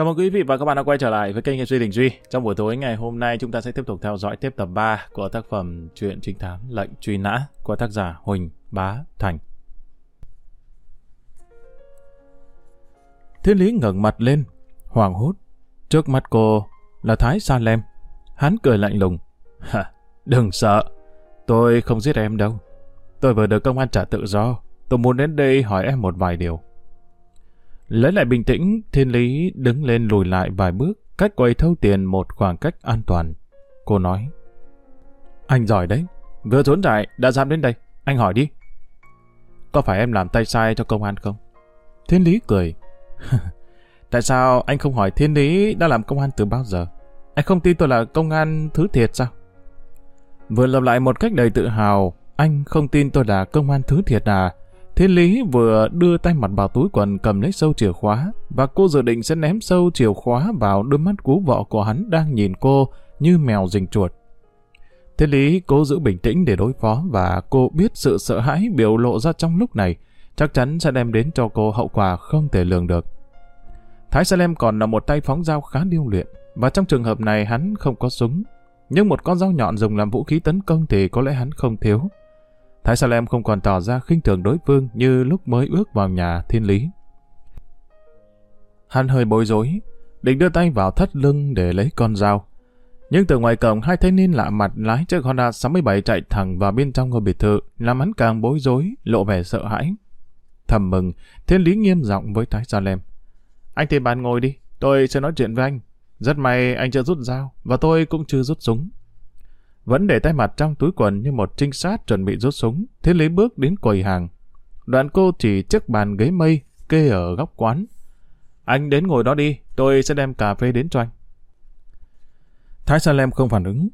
Chào mừng quý vị và các bạn đã quay trở lại với kênh Nghệ Duy Đình Duy. Trong buổi tối ngày hôm nay chúng ta sẽ tiếp tục theo dõi tiếp tập 3 của tác phẩm Truyện trinh thám lệnh truy nã của tác giả Huỳnh Bá Thành. Thiên Lý ngẩng mặt lên, hoảng hốt. Trước mắt cô là Thái Sa Lem. Hắn cười lạnh lùng. Hả, đừng sợ, tôi không giết em đâu. Tôi vừa được công an trả tự do. Tôi muốn đến đây hỏi em một vài điều. Lấy lại bình tĩnh, thiên lý đứng lên lùi lại vài bước, cách quầy thâu tiền một khoảng cách an toàn. Cô nói, anh giỏi đấy, vừa trốn trại đã dám đến đây, anh hỏi đi. Có phải em làm tay sai cho công an không? Thiên lý cười. Tại sao anh không hỏi thiên lý đã làm công an từ bao giờ? Anh không tin tôi là công an thứ thiệt sao? Vừa lặp lại một cách đầy tự hào, anh không tin tôi là công an thứ thiệt à? Thiên Lý vừa đưa tay mặt vào túi quần cầm lấy sâu chìa khóa và cô dự định sẽ ném sâu chìa khóa vào đôi mắt cú vọ của hắn đang nhìn cô như mèo rình chuột. Thiên Lý cố giữ bình tĩnh để đối phó và cô biết sự sợ hãi biểu lộ ra trong lúc này, chắc chắn sẽ đem đến cho cô hậu quả không thể lường được. Thái Salem còn là một tay phóng dao khá điêu luyện và trong trường hợp này hắn không có súng, nhưng một con dao nhọn dùng làm vũ khí tấn công thì có lẽ hắn không thiếu. Thái Sa Lem không còn tỏ ra khinh thường đối phương như lúc mới ước vào nhà thiên lý. Hắn hơi bối rối, định đưa tay vào thắt lưng để lấy con dao. Nhưng từ ngoài cổng hai thanh niên lạ mặt lái chiếc Honda 67 chạy thẳng vào bên trong ngôi biệt thự, làm hắn càng bối rối, lộ vẻ sợ hãi. Thầm mừng, thiên lý nghiêm giọng với Thái Sa Lem. Anh tìm bàn ngồi đi, tôi sẽ nói chuyện với anh. Rất may anh chưa rút dao, và tôi cũng chưa rút súng. Vẫn để tay mặt trong túi quần như một trinh sát chuẩn bị rút súng, thế lấy bước đến quầy hàng. Đoạn cô chỉ chiếc bàn ghế mây kê ở góc quán. Anh đến ngồi đó đi, tôi sẽ đem cà phê đến cho anh. Thái Salem không phản ứng.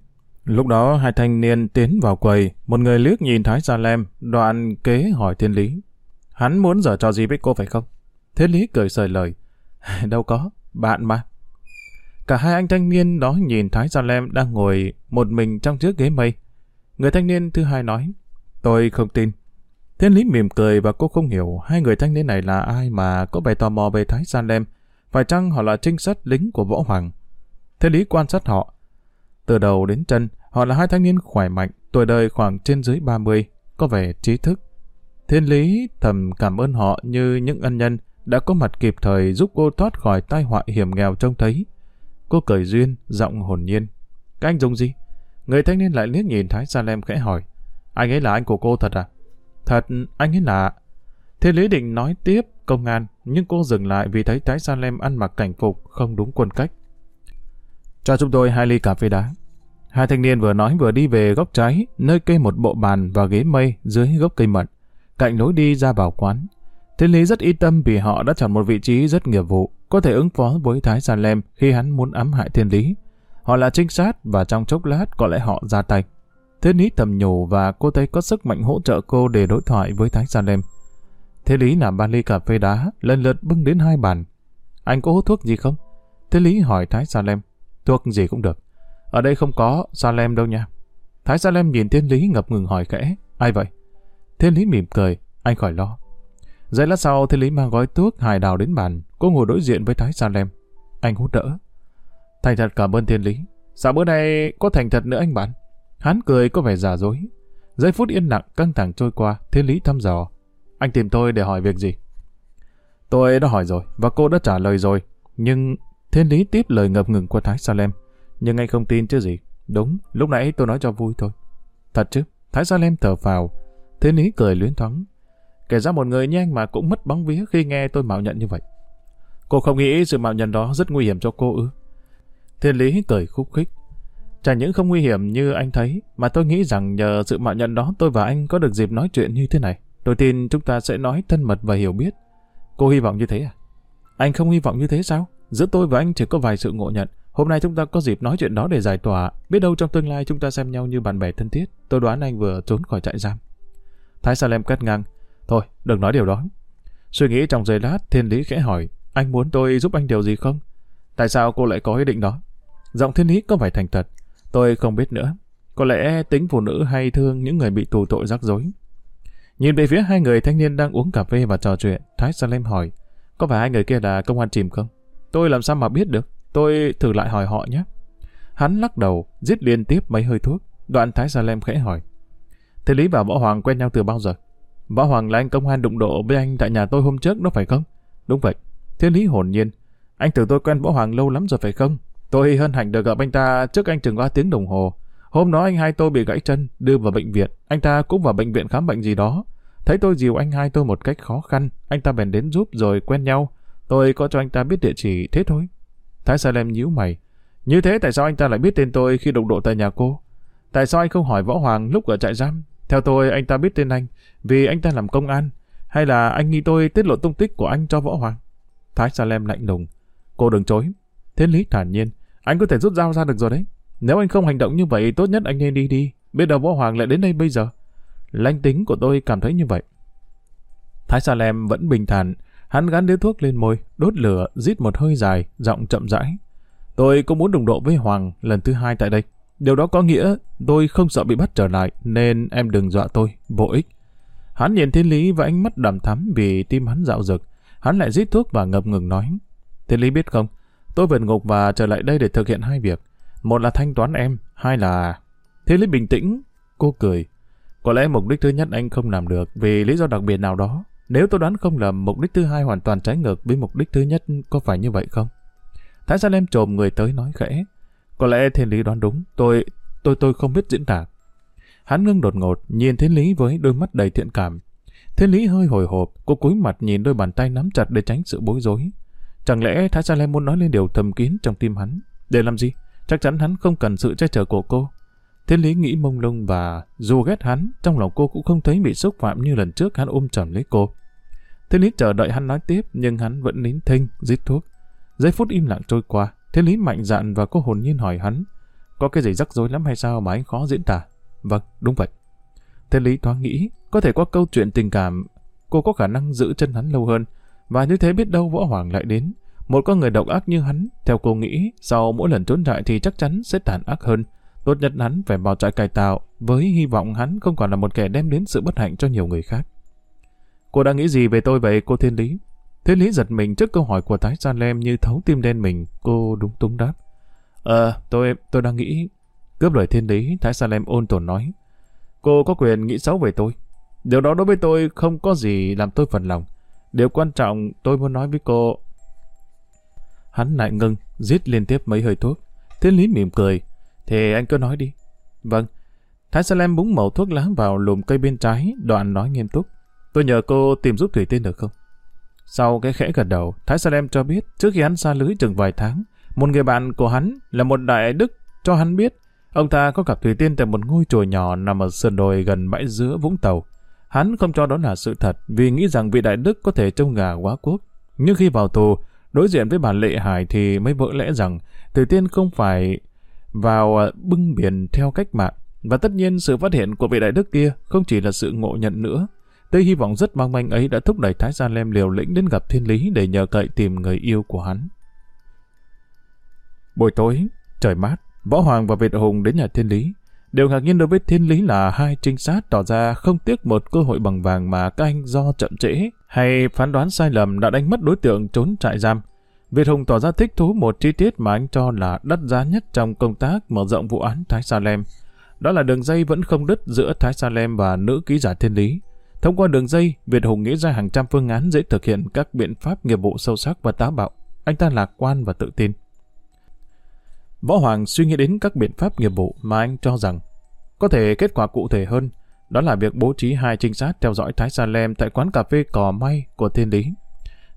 Lúc đó hai thanh niên tiến vào quầy, một người liếc nhìn Thái Salem, đoạn kế hỏi Thiên Lý. Hắn muốn giở trò gì với cô phải không? Thiên Lý cười sời lời. Đâu có, bạn mà. Cả hai anh thanh niên đó nhìn Thái Gia Lem đang ngồi một mình trong chiếc ghế mây. Người thanh niên thứ hai nói, tôi không tin. Thiên Lý mỉm cười và cô không hiểu hai người thanh niên này là ai mà có vẻ tò mò về Thái Gia Lem. Phải chăng họ là trinh sát lính của Võ Hoàng? Thiên Lý quan sát họ. Từ đầu đến chân, họ là hai thanh niên khỏe mạnh, tuổi đời khoảng trên dưới 30, có vẻ trí thức. Thiên Lý thầm cảm ơn họ như những ân nhân đã có mặt kịp thời giúp cô thoát khỏi tai họa hiểm nghèo trông thấy. Cô cười duyên, giọng hồn nhiên. Các anh dùng gì? Người thanh niên lại liếc nhìn Thái Salem khẽ hỏi. Anh ấy là anh của cô thật à? Thật, anh ấy là... Thế Lý Định nói tiếp công an, nhưng cô dừng lại vì thấy Thái Salem ăn mặc cảnh phục không đúng quân cách. Cho chúng tôi hai ly cà phê đá. Hai thanh niên vừa nói vừa đi về góc trái, nơi kê một bộ bàn và ghế mây dưới gốc cây mận, cạnh lối đi ra vào quán. Thiên Lý rất y tâm vì họ đã chọn một vị trí rất nghiệp vụ có thể ứng phó với Thái Sa Lem khi hắn muốn ám hại thiên lý. Họ là trinh sát và trong chốc lát có lẽ họ ra tay. Thế Lý thầm nhủ và cô thấy có sức mạnh hỗ trợ cô để đối thoại với Thái Sa Lem. Thế Lý làm ba ly cà phê đá, lần lượt bưng đến hai bàn. Anh có hút thuốc gì không? Thế Lý hỏi Thái Sa Lem. Thuốc gì cũng được. Ở đây không có Sa Lem đâu nha. Thái Sa Lem nhìn Thiên Lý ngập ngừng hỏi kẽ Ai vậy? Thiên Lý mỉm cười. Anh khỏi lo. Giây lát sau thấy Lý mang gói thuốc hải đào đến bàn, cô ngồi đối diện với Thái Sa Lem. Anh hút đỡ. Thành thật cảm ơn thiên lý. Sao bữa nay có thành thật nữa anh bạn? Hắn cười có vẻ giả dối. Giây phút yên lặng căng thẳng trôi qua, thiên lý thăm dò. Anh tìm tôi để hỏi việc gì? Tôi đã hỏi rồi, và cô đã trả lời rồi. Nhưng thiên lý tiếp lời ngập ngừng của Thái Salem. Nhưng anh không tin chứ gì. Đúng, lúc nãy tôi nói cho vui thôi. Thật chứ? Thái Salem thở vào. Thiên lý cười luyến thoáng kể ra một người như anh mà cũng mất bóng vía khi nghe tôi mạo nhận như vậy. Cô không nghĩ sự mạo nhận đó rất nguy hiểm cho cô ư. Thiên lý cười khúc khích. chẳng những không nguy hiểm như anh thấy, mà tôi nghĩ rằng nhờ sự mạo nhận đó tôi và anh có được dịp nói chuyện như thế này. Tôi tin chúng ta sẽ nói thân mật và hiểu biết. Cô hy vọng như thế à? Anh không hy vọng như thế sao? Giữa tôi và anh chỉ có vài sự ngộ nhận. Hôm nay chúng ta có dịp nói chuyện đó để giải tỏa. Biết đâu trong tương lai chúng ta xem nhau như bạn bè thân thiết. Tôi đoán anh vừa trốn khỏi trại giam. Thái Salem cắt ngang. Thôi, đừng nói điều đó. Suy nghĩ trong giây lát, thiên lý khẽ hỏi, anh muốn tôi giúp anh điều gì không? Tại sao cô lại có ý định đó? Giọng thiên lý có phải thành thật? Tôi không biết nữa. Có lẽ tính phụ nữ hay thương những người bị tù tội rắc rối. Nhìn về phía hai người thanh niên đang uống cà phê và trò chuyện, Thái Salem hỏi, có phải hai người kia là công an chìm không? Tôi làm sao mà biết được? Tôi thử lại hỏi họ nhé. Hắn lắc đầu, giết liên tiếp mấy hơi thuốc. Đoạn Thái Salem khẽ hỏi, Thế Lý và Võ Hoàng quen nhau từ bao giờ? Võ Hoàng là anh công an đụng độ với anh tại nhà tôi hôm trước đó phải không? Đúng vậy. Thiên lý hồn nhiên. Anh tưởng tôi quen Võ Hoàng lâu lắm rồi phải không? Tôi hân hạnh được gặp anh ta trước anh chừng 3 tiếng đồng hồ. Hôm đó anh hai tôi bị gãy chân, đưa vào bệnh viện. Anh ta cũng vào bệnh viện khám bệnh gì đó. Thấy tôi dìu anh hai tôi một cách khó khăn, anh ta bèn đến giúp rồi quen nhau. Tôi có cho anh ta biết địa chỉ, thế thôi. Thái Salem nhíu mày. Như thế tại sao anh ta lại biết tên tôi khi đụng độ tại nhà cô? Tại sao anh không hỏi Võ Hoàng lúc ở trại giam? Theo tôi, anh ta biết tên anh, vì anh ta làm công an, hay là anh nghĩ tôi tiết lộ tung tích của anh cho Võ Hoàng? Thái Salem lạnh lùng. Cô đừng chối. Thế Lý thản nhiên. Anh có thể rút dao ra được rồi đấy. Nếu anh không hành động như vậy, tốt nhất anh nên đi đi. Biết đâu Võ Hoàng lại đến đây bây giờ. Lanh tính của tôi cảm thấy như vậy. Thái Salem vẫn bình thản. Hắn gắn điếu thuốc lên môi, đốt lửa, rít một hơi dài, giọng chậm rãi. Tôi cũng muốn đồng độ với Hoàng lần thứ hai tại đây. Điều đó có nghĩa tôi không sợ bị bắt trở lại nên em đừng dọa tôi, vô ích. Hắn nhìn Thiên Lý và ánh mắt đầm thắm vì tim hắn dạo dực. Hắn lại rít thuốc và ngập ngừng nói. Thiên Lý biết không, tôi vượt ngục và trở lại đây để thực hiện hai việc. Một là thanh toán em, hai là... Thiên Lý bình tĩnh, cô cười. Có lẽ mục đích thứ nhất anh không làm được vì lý do đặc biệt nào đó. Nếu tôi đoán không lầm, mục đích thứ hai hoàn toàn trái ngược với mục đích thứ nhất có phải như vậy không? Thái Sa Lem trồm người tới nói khẽ. Có lẽ Thiên Lý đoán đúng, tôi, tôi tôi không biết diễn tả. Hắn ngưng đột ngột, nhìn Thiên Lý với đôi mắt đầy thiện cảm. Thiên Lý hơi hồi hộp, cô cúi mặt nhìn đôi bàn tay nắm chặt để tránh sự bối rối. Chẳng lẽ Thái Sa Lem muốn nói lên điều thầm kín trong tim hắn? Để làm gì? Chắc chắn hắn không cần sự che chở của cô. Thiên Lý nghĩ mông lung và dù ghét hắn, trong lòng cô cũng không thấy bị xúc phạm như lần trước hắn ôm chầm lấy cô. Thiên Lý chờ đợi hắn nói tiếp nhưng hắn vẫn nín thinh, rít thuốc. Giây phút im lặng trôi qua, Thế Lý mạnh dạn và cô hồn nhiên hỏi hắn, có cái gì rắc rối lắm hay sao mà anh khó diễn tả? Vâng, đúng vậy. Thế Lý thoáng nghĩ, có thể qua câu chuyện tình cảm, cô có khả năng giữ chân hắn lâu hơn, và như thế biết đâu Võ Hoàng lại đến. Một con người độc ác như hắn, theo cô nghĩ, sau mỗi lần trốn trại thì chắc chắn sẽ tàn ác hơn. Tốt nhất hắn phải bỏ trại cải tạo, với hy vọng hắn không còn là một kẻ đem đến sự bất hạnh cho nhiều người khác. Cô đã nghĩ gì về tôi vậy, cô Thiên Lý? Thế Lý giật mình trước câu hỏi của Thái Sa Lem như thấu tim đen mình, cô đúng túng đáp. Ờ, tôi tôi đang nghĩ... Cướp lời thiên lý, Thái Sa Lem ôn tồn nói. Cô có quyền nghĩ xấu về tôi. Điều đó đối với tôi không có gì làm tôi phần lòng. Điều quan trọng tôi muốn nói với cô... Hắn lại ngưng, giết liên tiếp mấy hơi thuốc. Thiên lý mỉm cười. Thì anh cứ nói đi. Vâng. Thái Sa Lem búng mẩu thuốc lá vào lùm cây bên trái, đoạn nói nghiêm túc. Tôi nhờ cô tìm giúp Thủy Tiên được không? Sau cái khẽ gật đầu, Thái Salem cho biết trước khi hắn xa lưới chừng vài tháng, một người bạn của hắn là một đại đức cho hắn biết ông ta có gặp Thủy Tiên tại một ngôi chùa nhỏ nằm ở sườn đồi gần bãi giữa Vũng Tàu. Hắn không cho đó là sự thật vì nghĩ rằng vị đại đức có thể trông gà quá quốc. Nhưng khi vào tù, đối diện với bà Lệ Hải thì mới vỡ lẽ rằng Thủy Tiên không phải vào à, bưng biển theo cách mạng. Và tất nhiên sự phát hiện của vị đại đức kia không chỉ là sự ngộ nhận nữa, Tới hy vọng rất mong manh ấy đã thúc đẩy Thái Gia Lem liều lĩnh đến gặp Thiên Lý để nhờ cậy tìm người yêu của hắn. Buổi tối, trời mát, Võ Hoàng và Việt Hùng đến nhà Thiên Lý. Điều ngạc nhiên đối với Thiên Lý là hai trinh sát tỏ ra không tiếc một cơ hội bằng vàng mà các anh do chậm trễ hay phán đoán sai lầm đã đánh mất đối tượng trốn trại giam. Việt Hùng tỏ ra thích thú một chi tiết mà anh cho là đắt giá nhất trong công tác mở rộng vụ án Thái Sa Lem. Đó là đường dây vẫn không đứt giữa Thái Sa Lem và nữ ký giả Thiên Lý. Thông qua đường dây, Việt Hùng nghĩ ra hàng trăm phương án dễ thực hiện các biện pháp nghiệp vụ sâu sắc và táo bạo. Anh ta lạc quan và tự tin. Võ Hoàng suy nghĩ đến các biện pháp nghiệp vụ mà anh cho rằng có thể kết quả cụ thể hơn, đó là việc bố trí hai trinh sát theo dõi Thái Sa Lem tại quán cà phê cò may của Thiên Lý.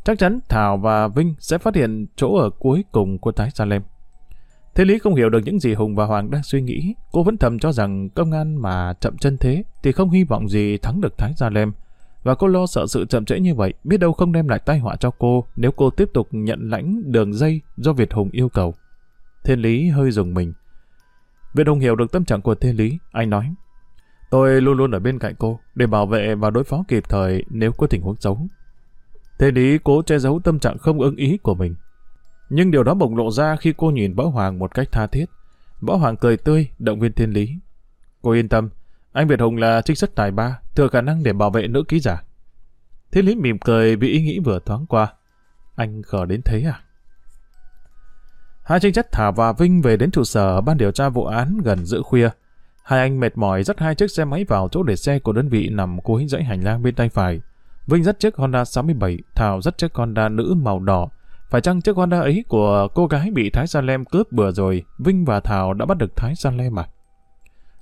Chắc chắn Thảo và Vinh sẽ phát hiện chỗ ở cuối cùng của Thái Sa Lem. Thế Lý không hiểu được những gì Hùng và Hoàng đang suy nghĩ. Cô vẫn thầm cho rằng công an mà chậm chân thế thì không hy vọng gì thắng được Thái Gia Lem. Và cô lo sợ sự chậm trễ như vậy, biết đâu không đem lại tai họa cho cô nếu cô tiếp tục nhận lãnh đường dây do Việt Hùng yêu cầu. Thiên Lý hơi dùng mình. Việt Hùng hiểu được tâm trạng của Thiên Lý, anh nói. Tôi luôn luôn ở bên cạnh cô để bảo vệ và đối phó kịp thời nếu có tình huống xấu. Thiên lý cố che giấu tâm trạng không ưng ý của mình. Nhưng điều đó bộc lộ ra khi cô nhìn Võ Hoàng một cách tha thiết. Võ Hoàng cười tươi, động viên thiên lý. Cô yên tâm, anh Việt Hùng là trinh sách tài ba, thừa khả năng để bảo vệ nữ ký giả. Thiên lý mỉm cười vì ý nghĩ vừa thoáng qua. Anh khờ đến thế à? Hai trinh chất Thả và Vinh về đến trụ sở ban điều tra vụ án gần giữa khuya. Hai anh mệt mỏi dắt hai chiếc xe máy vào chỗ để xe của đơn vị nằm cuối dãy hành lang bên tay phải. Vinh dắt chiếc Honda 67, Thảo dắt chiếc Honda nữ màu đỏ, phải chăng chiếc Honda ấy của cô gái bị Thái San Lem cướp bừa rồi, Vinh và Thảo đã bắt được Thái San Lem à?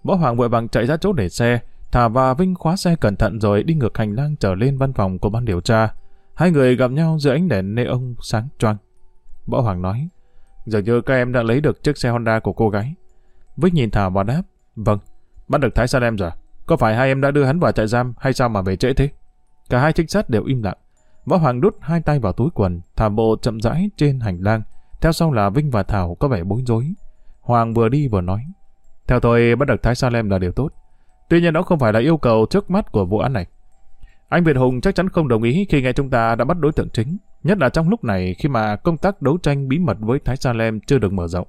Võ Hoàng vội vàng chạy ra chỗ để xe, Thảo và Vinh khóa xe cẩn thận rồi đi ngược hành lang trở lên văn phòng của ban điều tra. Hai người gặp nhau dưới ánh đèn neon sáng choang. Võ Hoàng nói, dường như các em đã lấy được chiếc xe Honda của cô gái. Vinh nhìn Thảo và đáp, vâng, bắt được Thái San Lem rồi. Có phải hai em đã đưa hắn vào trại giam hay sao mà về trễ thế? Cả hai trinh sát đều im lặng. Võ Hoàng đút hai tay vào túi quần, thả bộ chậm rãi trên hành lang. Theo sau là Vinh và Thảo có vẻ bối rối. Hoàng vừa đi vừa nói. Theo tôi, bắt được Thái Salem là điều tốt. Tuy nhiên đó không phải là yêu cầu trước mắt của vụ án này. Anh Việt Hùng chắc chắn không đồng ý khi nghe chúng ta đã bắt đối tượng chính, nhất là trong lúc này khi mà công tác đấu tranh bí mật với Thái Salem chưa được mở rộng.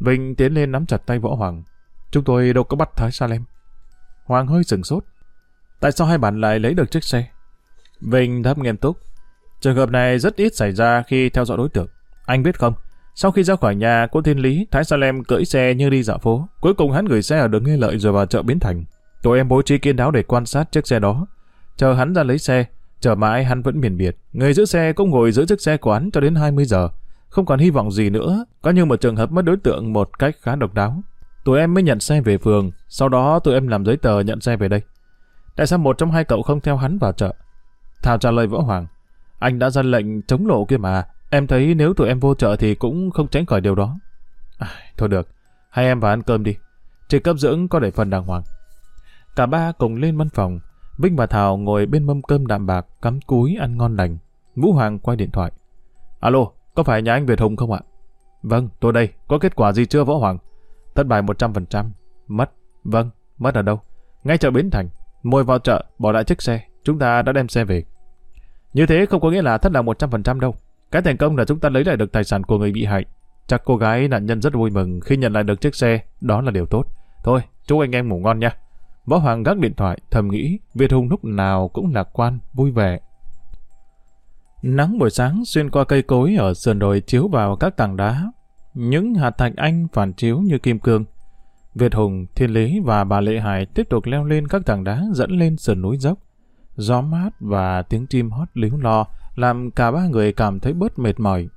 Vinh tiến lên nắm chặt tay Võ Hoàng. Chúng tôi đâu có bắt Thái Salem. Hoàng hơi sừng sốt. Tại sao hai bạn lại lấy được chiếc xe? Vinh thấp nghiêm túc. Trường hợp này rất ít xảy ra khi theo dõi đối tượng. Anh biết không, sau khi ra khỏi nhà của Thiên Lý, Thái Salem cưỡi xe như đi dạo phố. Cuối cùng hắn gửi xe ở đường nghi Lợi rồi vào chợ Biến Thành. Tụi em bố trí kiên đáo để quan sát chiếc xe đó. Chờ hắn ra lấy xe, chờ mãi hắn vẫn miền biệt. Người giữ xe cũng ngồi giữ chiếc xe quán cho đến 20 giờ. Không còn hy vọng gì nữa, có như một trường hợp mất đối tượng một cách khá độc đáo. Tụi em mới nhận xe về phường, sau đó tụi em làm giấy tờ nhận xe về đây. Tại sao một trong hai cậu không theo hắn vào chợ? Thảo trả lời Võ Hoàng, anh đã ra lệnh chống lộ kia mà, em thấy nếu tụi em vô chợ thì cũng không tránh khỏi điều đó. À, thôi được, hai em vào ăn cơm đi, chỉ cấp dưỡng có để phần đàng hoàng. Cả ba cùng lên văn phòng, Vinh và Thảo ngồi bên mâm cơm đạm bạc, cắm cúi ăn ngon lành. Vũ Hoàng quay điện thoại. Alo, có phải nhà anh Việt Hùng không ạ? Vâng, tôi đây, có kết quả gì chưa Võ Hoàng? Thất bại 100%. Mất. Vâng, mất ở đâu? Ngay chợ Bến Thành. Mồi vào chợ, bỏ lại chiếc xe. Chúng ta đã đem xe về. Như thế không có nghĩa là thất là 100% đâu. Cái thành công là chúng ta lấy lại được tài sản của người bị hại. Chắc cô gái nạn nhân rất vui mừng khi nhận lại được chiếc xe, đó là điều tốt. Thôi, chúc anh em ngủ ngon nha. Võ Hoàng gác điện thoại, thầm nghĩ Việt Hùng lúc nào cũng lạc quan, vui vẻ. Nắng buổi sáng xuyên qua cây cối ở sườn đồi chiếu vào các tảng đá. Những hạt thạch anh phản chiếu như kim cương. Việt Hùng, Thiên Lý và bà Lệ Hải tiếp tục leo lên các tảng đá dẫn lên sườn núi dốc gió mát và tiếng chim hót líu lo làm cả ba người cảm thấy bớt mệt mỏi.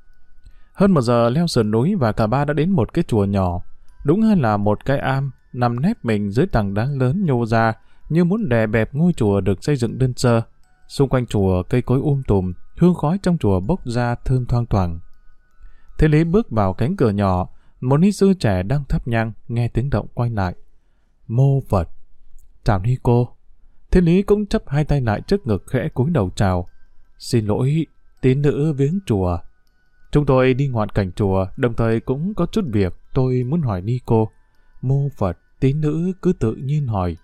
Hơn một giờ leo sườn núi và cả ba đã đến một cái chùa nhỏ, đúng hơn là một cái am nằm nép mình dưới tầng đá lớn nhô ra như muốn đè bẹp ngôi chùa được xây dựng đơn sơ. Xung quanh chùa cây cối um tùm, hương khói trong chùa bốc ra thơm thoang thoảng. Thế Lý bước vào cánh cửa nhỏ, một ni sư trẻ đang thắp nhang nghe tiếng động quay lại. Mô Phật. Chào Ni cô, Thiên Lý cũng chấp hai tay lại trước ngực khẽ cúi đầu chào. Xin lỗi, tín nữ viếng chùa. Chúng tôi đi ngoạn cảnh chùa, đồng thời cũng có chút việc tôi muốn hỏi ni cô. Mô Phật, tín nữ cứ tự nhiên hỏi.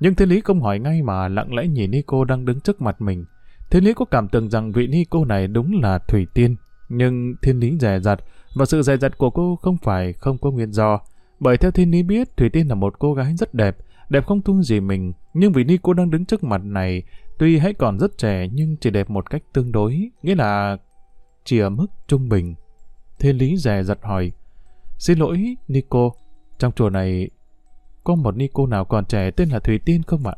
Nhưng Thiên Lý không hỏi ngay mà lặng lẽ nhìn ni cô đang đứng trước mặt mình. Thiên Lý có cảm tưởng rằng vị ni cô này đúng là Thủy Tiên. Nhưng Thiên Lý dè dặt, và sự dè dặt của cô không phải không có nguyên do. Bởi theo Thiên Lý biết, Thủy Tiên là một cô gái rất đẹp, đẹp không thua gì mình, nhưng vì ni cô đang đứng trước mặt này, tuy hãy còn rất trẻ nhưng chỉ đẹp một cách tương đối, nghĩa là chỉ ở mức trung bình. Thiên Lý dè giật hỏi, Xin lỗi, Nico, trong chùa này có một Nico nào còn trẻ tên là Thủy Tiên không ạ?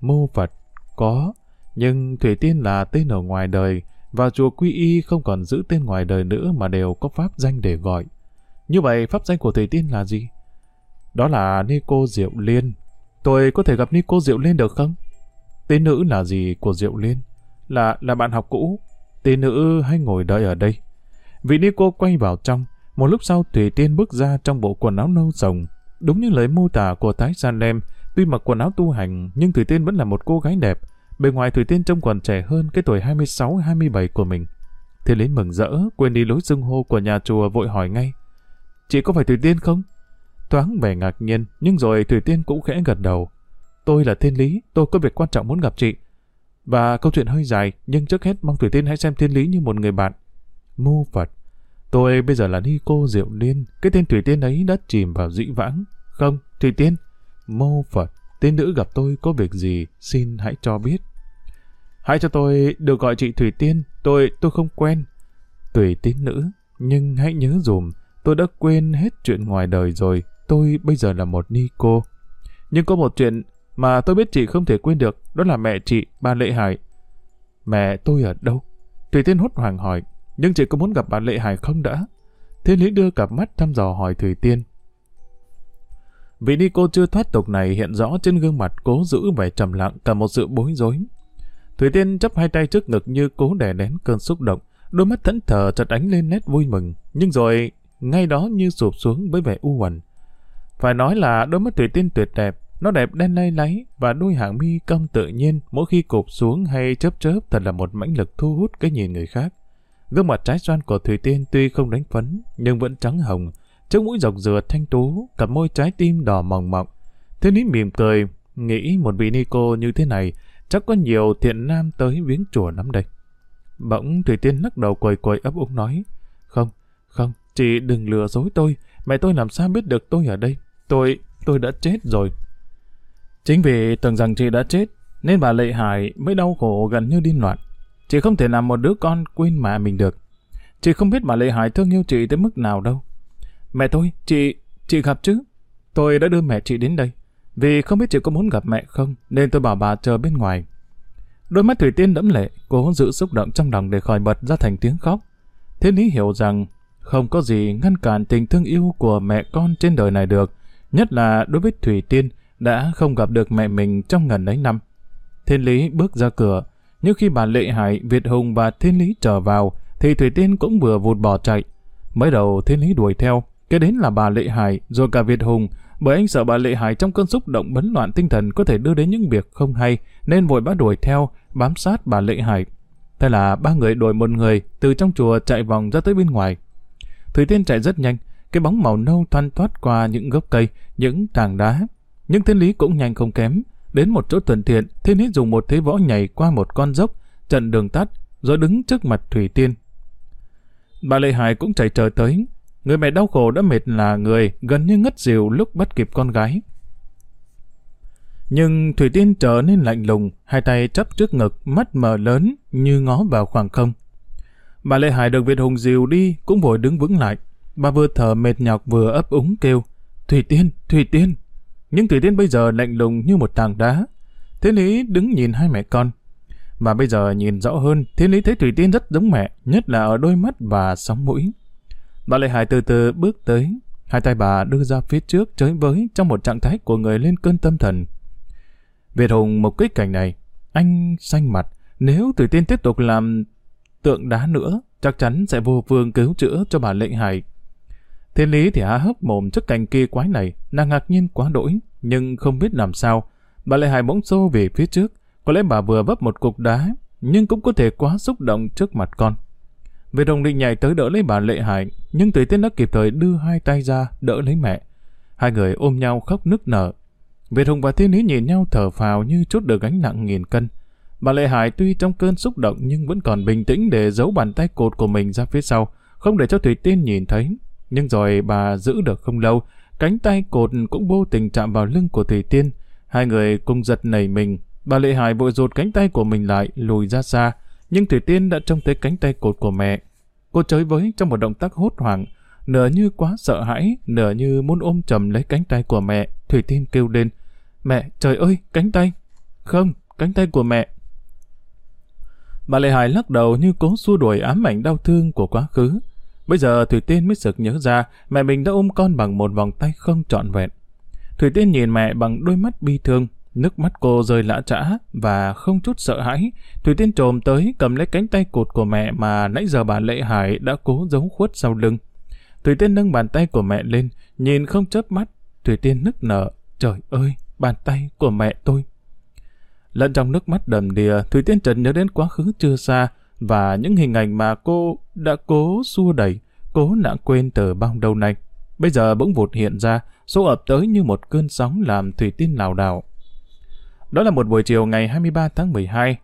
Mô Phật, có, nhưng Thủy Tiên là tên ở ngoài đời, và chùa Quy Y không còn giữ tên ngoài đời nữa mà đều có pháp danh để gọi. Như vậy, pháp danh của Thủy Tiên là gì? Đó là Nico Diệu Liên. Tôi có thể gặp Nico Diệu Liên được không? Tên nữ là gì của Diệu Liên? Là là bạn học cũ. Tên nữ hay ngồi đợi ở đây. Vị Nico quay vào trong. Một lúc sau Thủy Tiên bước ra trong bộ quần áo nâu rồng. Đúng như lời mô tả của Thái San Lem, tuy mặc quần áo tu hành nhưng Thủy Tiên vẫn là một cô gái đẹp. Bề ngoài Thủy Tiên trông còn trẻ hơn cái tuổi 26-27 của mình. Thiên Lý mừng rỡ, quên đi lối xưng hô của nhà chùa vội hỏi ngay. Chị có phải Thủy Tiên không? thoáng vẻ ngạc nhiên, nhưng rồi Thủy Tiên cũng khẽ gật đầu. Tôi là Thiên Lý, tôi có việc quan trọng muốn gặp chị. Và câu chuyện hơi dài, nhưng trước hết mong Thủy Tiên hãy xem Thiên Lý như một người bạn. Mô Phật, tôi bây giờ là ni cô Diệu Liên, cái tên Thủy Tiên ấy đã chìm vào dĩ vãng. Không, Thủy Tiên, mô Phật, tên nữ gặp tôi có việc gì, xin hãy cho biết. Hãy cho tôi được gọi chị Thủy Tiên, tôi tôi không quen. Thủy Tiên nữ, nhưng hãy nhớ dùm, tôi đã quên hết chuyện ngoài đời rồi, tôi bây giờ là một ni cô. Nhưng có một chuyện mà tôi biết chị không thể quên được, đó là mẹ chị, bà Lệ Hải. Mẹ tôi ở đâu? Thủy Tiên hốt hoảng hỏi, nhưng chị có muốn gặp bà Lệ Hải không đã? Thiên Lý đưa cặp mắt thăm dò hỏi Thủy Tiên. Vị ni cô chưa thoát tục này hiện rõ trên gương mặt cố giữ vẻ trầm lặng cả một sự bối rối. Thủy Tiên chấp hai tay trước ngực như cố đè nén cơn xúc động, đôi mắt thẫn thờ chợt ánh lên nét vui mừng, nhưng rồi ngay đó như sụp xuống với vẻ u uẩn. Phải nói là đôi mắt Thủy Tiên tuyệt đẹp, nó đẹp đen lay láy và đuôi hàng mi cong tự nhiên mỗi khi cụp xuống hay chớp chớp thật là một mãnh lực thu hút cái nhìn người khác. Gương mặt trái xoan của Thủy Tiên tuy không đánh phấn nhưng vẫn trắng hồng, trước mũi rộng dừa thanh tú, cặp môi trái tim đỏ mỏng mọng. Thế ní mỉm cười, nghĩ một vị ni cô như thế này chắc có nhiều thiện nam tới viếng chùa lắm đây. Bỗng Thủy Tiên lắc đầu quầy quầy ấp úng nói, không, không, chị đừng lừa dối tôi, mẹ tôi làm sao biết được tôi ở đây. Tôi, tôi đã chết rồi. Chính vì tưởng rằng chị đã chết, nên bà Lệ Hải mới đau khổ gần như điên loạn. Chị không thể làm một đứa con quên mẹ mình được. Chị không biết bà Lệ Hải thương yêu chị tới mức nào đâu. Mẹ tôi, chị, chị gặp chứ? Tôi đã đưa mẹ chị đến đây. Vì không biết chị có muốn gặp mẹ không, nên tôi bảo bà chờ bên ngoài. Đôi mắt Thủy Tiên đẫm lệ, cố giữ xúc động trong lòng để khỏi bật ra thành tiếng khóc. Thiên lý hiểu rằng không có gì ngăn cản tình thương yêu của mẹ con trên đời này được, nhất là đối với Thủy Tiên đã không gặp được mẹ mình trong ngần ấy năm. Thiên Lý bước ra cửa, nhưng khi bà Lệ Hải, Việt Hùng và Thiên Lý trở vào, thì Thủy Tiên cũng vừa vụt bỏ chạy. Mới đầu Thiên Lý đuổi theo, kế đến là bà Lệ Hải, rồi cả Việt Hùng, bởi anh sợ bà Lệ Hải trong cơn xúc động bấn loạn tinh thần có thể đưa đến những việc không hay, nên vội bắt đuổi theo, bám sát bà Lệ Hải. Thế là ba người đuổi một người từ trong chùa chạy vòng ra tới bên ngoài. Thủy Tiên chạy rất nhanh, cái bóng màu nâu thoăn thoát qua những gốc cây, những tảng đá. Nhưng thiên lý cũng nhanh không kém. Đến một chỗ thuận tiện, thiên lý dùng một thế võ nhảy qua một con dốc, trận đường tắt, rồi đứng trước mặt Thủy Tiên. Bà lê Hải cũng chạy trở tới. Người mẹ đau khổ đã mệt là người, gần như ngất dìu lúc bắt kịp con gái. Nhưng Thủy Tiên trở nên lạnh lùng, hai tay chắp trước ngực, mắt mở lớn như ngó vào khoảng không. Bà lê Hải được Việt Hùng dìu đi cũng vội đứng vững lại. Bà vừa thở mệt nhọc vừa ấp úng kêu, Thủy Tiên, Thủy Tiên. Nhưng Thủy Tiên bây giờ lạnh lùng như một tảng đá. Thế Lý đứng nhìn hai mẹ con. Và bây giờ nhìn rõ hơn, thế Lý thấy Thủy Tiên rất giống mẹ, nhất là ở đôi mắt và sóng mũi. Bà Lệ Hải từ từ bước tới, hai tay bà đưa ra phía trước chới với trong một trạng thái của người lên cơn tâm thần. Việt Hùng mục kích cảnh này, anh xanh mặt, nếu Thủy Tiên tiếp tục làm tượng đá nữa, chắc chắn sẽ vô phương cứu chữa cho bà Lệ Hải Thiên lý thì há hốc mồm trước cảnh kỳ quái này, nàng ngạc nhiên quá đỗi, nhưng không biết làm sao. Bà lại hài bỗng xô về phía trước, có lẽ bà vừa vấp một cục đá, nhưng cũng có thể quá xúc động trước mặt con. Về đồng định nhảy tới đỡ lấy bà Lệ Hải, nhưng Thủy Tiên đã kịp thời đưa hai tay ra đỡ lấy mẹ. Hai người ôm nhau khóc nức nở. việt Hùng và Thiên Lý nhìn nhau thở phào như chút được gánh nặng nghìn cân. Bà Lệ Hải tuy trong cơn xúc động nhưng vẫn còn bình tĩnh để giấu bàn tay cột của mình ra phía sau, không để cho Thủy Tiên nhìn thấy. Nhưng rồi bà giữ được không lâu, cánh tay cột cũng vô tình chạm vào lưng của Thủy Tiên. Hai người cùng giật nảy mình, bà Lệ Hải vội rụt cánh tay của mình lại, lùi ra xa. Nhưng Thủy Tiên đã trông thấy cánh tay cột của mẹ. Cô chới với trong một động tác hốt hoảng, nửa như quá sợ hãi, nửa như muốn ôm chầm lấy cánh tay của mẹ. Thủy Tiên kêu lên, mẹ, trời ơi, cánh tay. Không, cánh tay của mẹ. Bà Lệ Hải lắc đầu như cố xua đuổi ám ảnh đau thương của quá khứ. Bây giờ Thủy Tiên mới sực nhớ ra mẹ mình đã ôm con bằng một vòng tay không trọn vẹn. Thủy Tiên nhìn mẹ bằng đôi mắt bi thương, nước mắt cô rơi lã trã và không chút sợ hãi. Thủy Tiên trồm tới cầm lấy cánh tay cột của mẹ mà nãy giờ bà Lệ Hải đã cố giấu khuất sau lưng. Thủy Tiên nâng bàn tay của mẹ lên, nhìn không chớp mắt. Thủy Tiên nức nở, trời ơi, bàn tay của mẹ tôi. Lẫn trong nước mắt đầm đìa, Thủy Tiên chợt nhớ đến quá khứ chưa xa, và những hình ảnh mà cô đã cố xua đẩy, cố lãng quên từ bao đầu này. Bây giờ bỗng vụt hiện ra, số ập tới như một cơn sóng làm thủy tiên lào đảo. Đó là một buổi chiều ngày 23 tháng 12,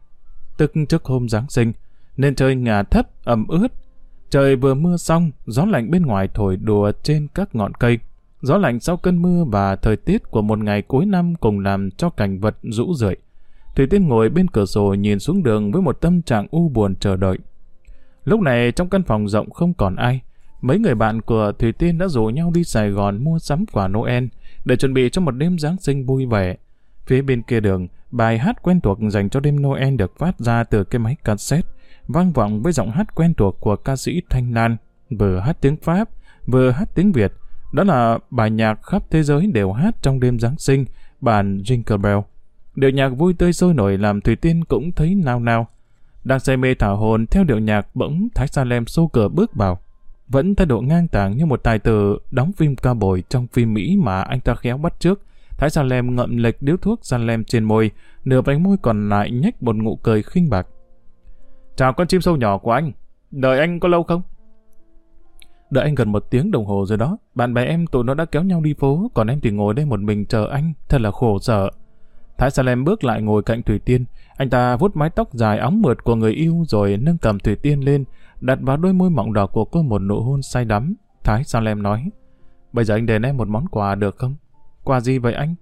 tức trước hôm Giáng sinh, nên trời ngà thấp, ẩm ướt. Trời vừa mưa xong, gió lạnh bên ngoài thổi đùa trên các ngọn cây. Gió lạnh sau cơn mưa và thời tiết của một ngày cuối năm cùng làm cho cảnh vật rũ rượi Thủy Tiên ngồi bên cửa sổ nhìn xuống đường với một tâm trạng u buồn chờ đợi. Lúc này trong căn phòng rộng không còn ai. Mấy người bạn của Thủy Tiên đã rủ nhau đi Sài Gòn mua sắm quà Noel để chuẩn bị cho một đêm Giáng sinh vui vẻ. Phía bên kia đường, bài hát quen thuộc dành cho đêm Noel được phát ra từ cái máy cassette, vang vọng với giọng hát quen thuộc của ca sĩ Thanh Lan, vừa hát tiếng Pháp, vừa hát tiếng Việt. Đó là bài nhạc khắp thế giới đều hát trong đêm Giáng sinh, bản Jingle Bell. Điệu nhạc vui tươi sôi nổi làm Thủy Tiên cũng thấy nao nao. Đang say mê thảo hồn theo điệu nhạc bỗng Thái Sa Lem xô cửa bước vào. Vẫn thái độ ngang tàng như một tài tử đóng phim ca bồi trong phim Mỹ mà anh ta khéo bắt trước. Thái Sa Lem ngậm lệch điếu thuốc Sa Lem trên môi, nửa bánh môi còn lại nhếch một ngụ cười khinh bạc. Chào con chim sâu nhỏ của anh, đợi anh có lâu không? Đợi anh gần một tiếng đồng hồ rồi đó, bạn bè em tụi nó đã kéo nhau đi phố, còn em thì ngồi đây một mình chờ anh, thật là khổ sở. Thái Salem bước lại ngồi cạnh Thủy Tiên. Anh ta vuốt mái tóc dài óng mượt của người yêu rồi nâng cầm Thủy Tiên lên, đặt vào đôi môi mọng đỏ của cô một nụ hôn say đắm. Thái Salem nói, bây giờ anh đền em một món quà được không? Quà gì vậy anh?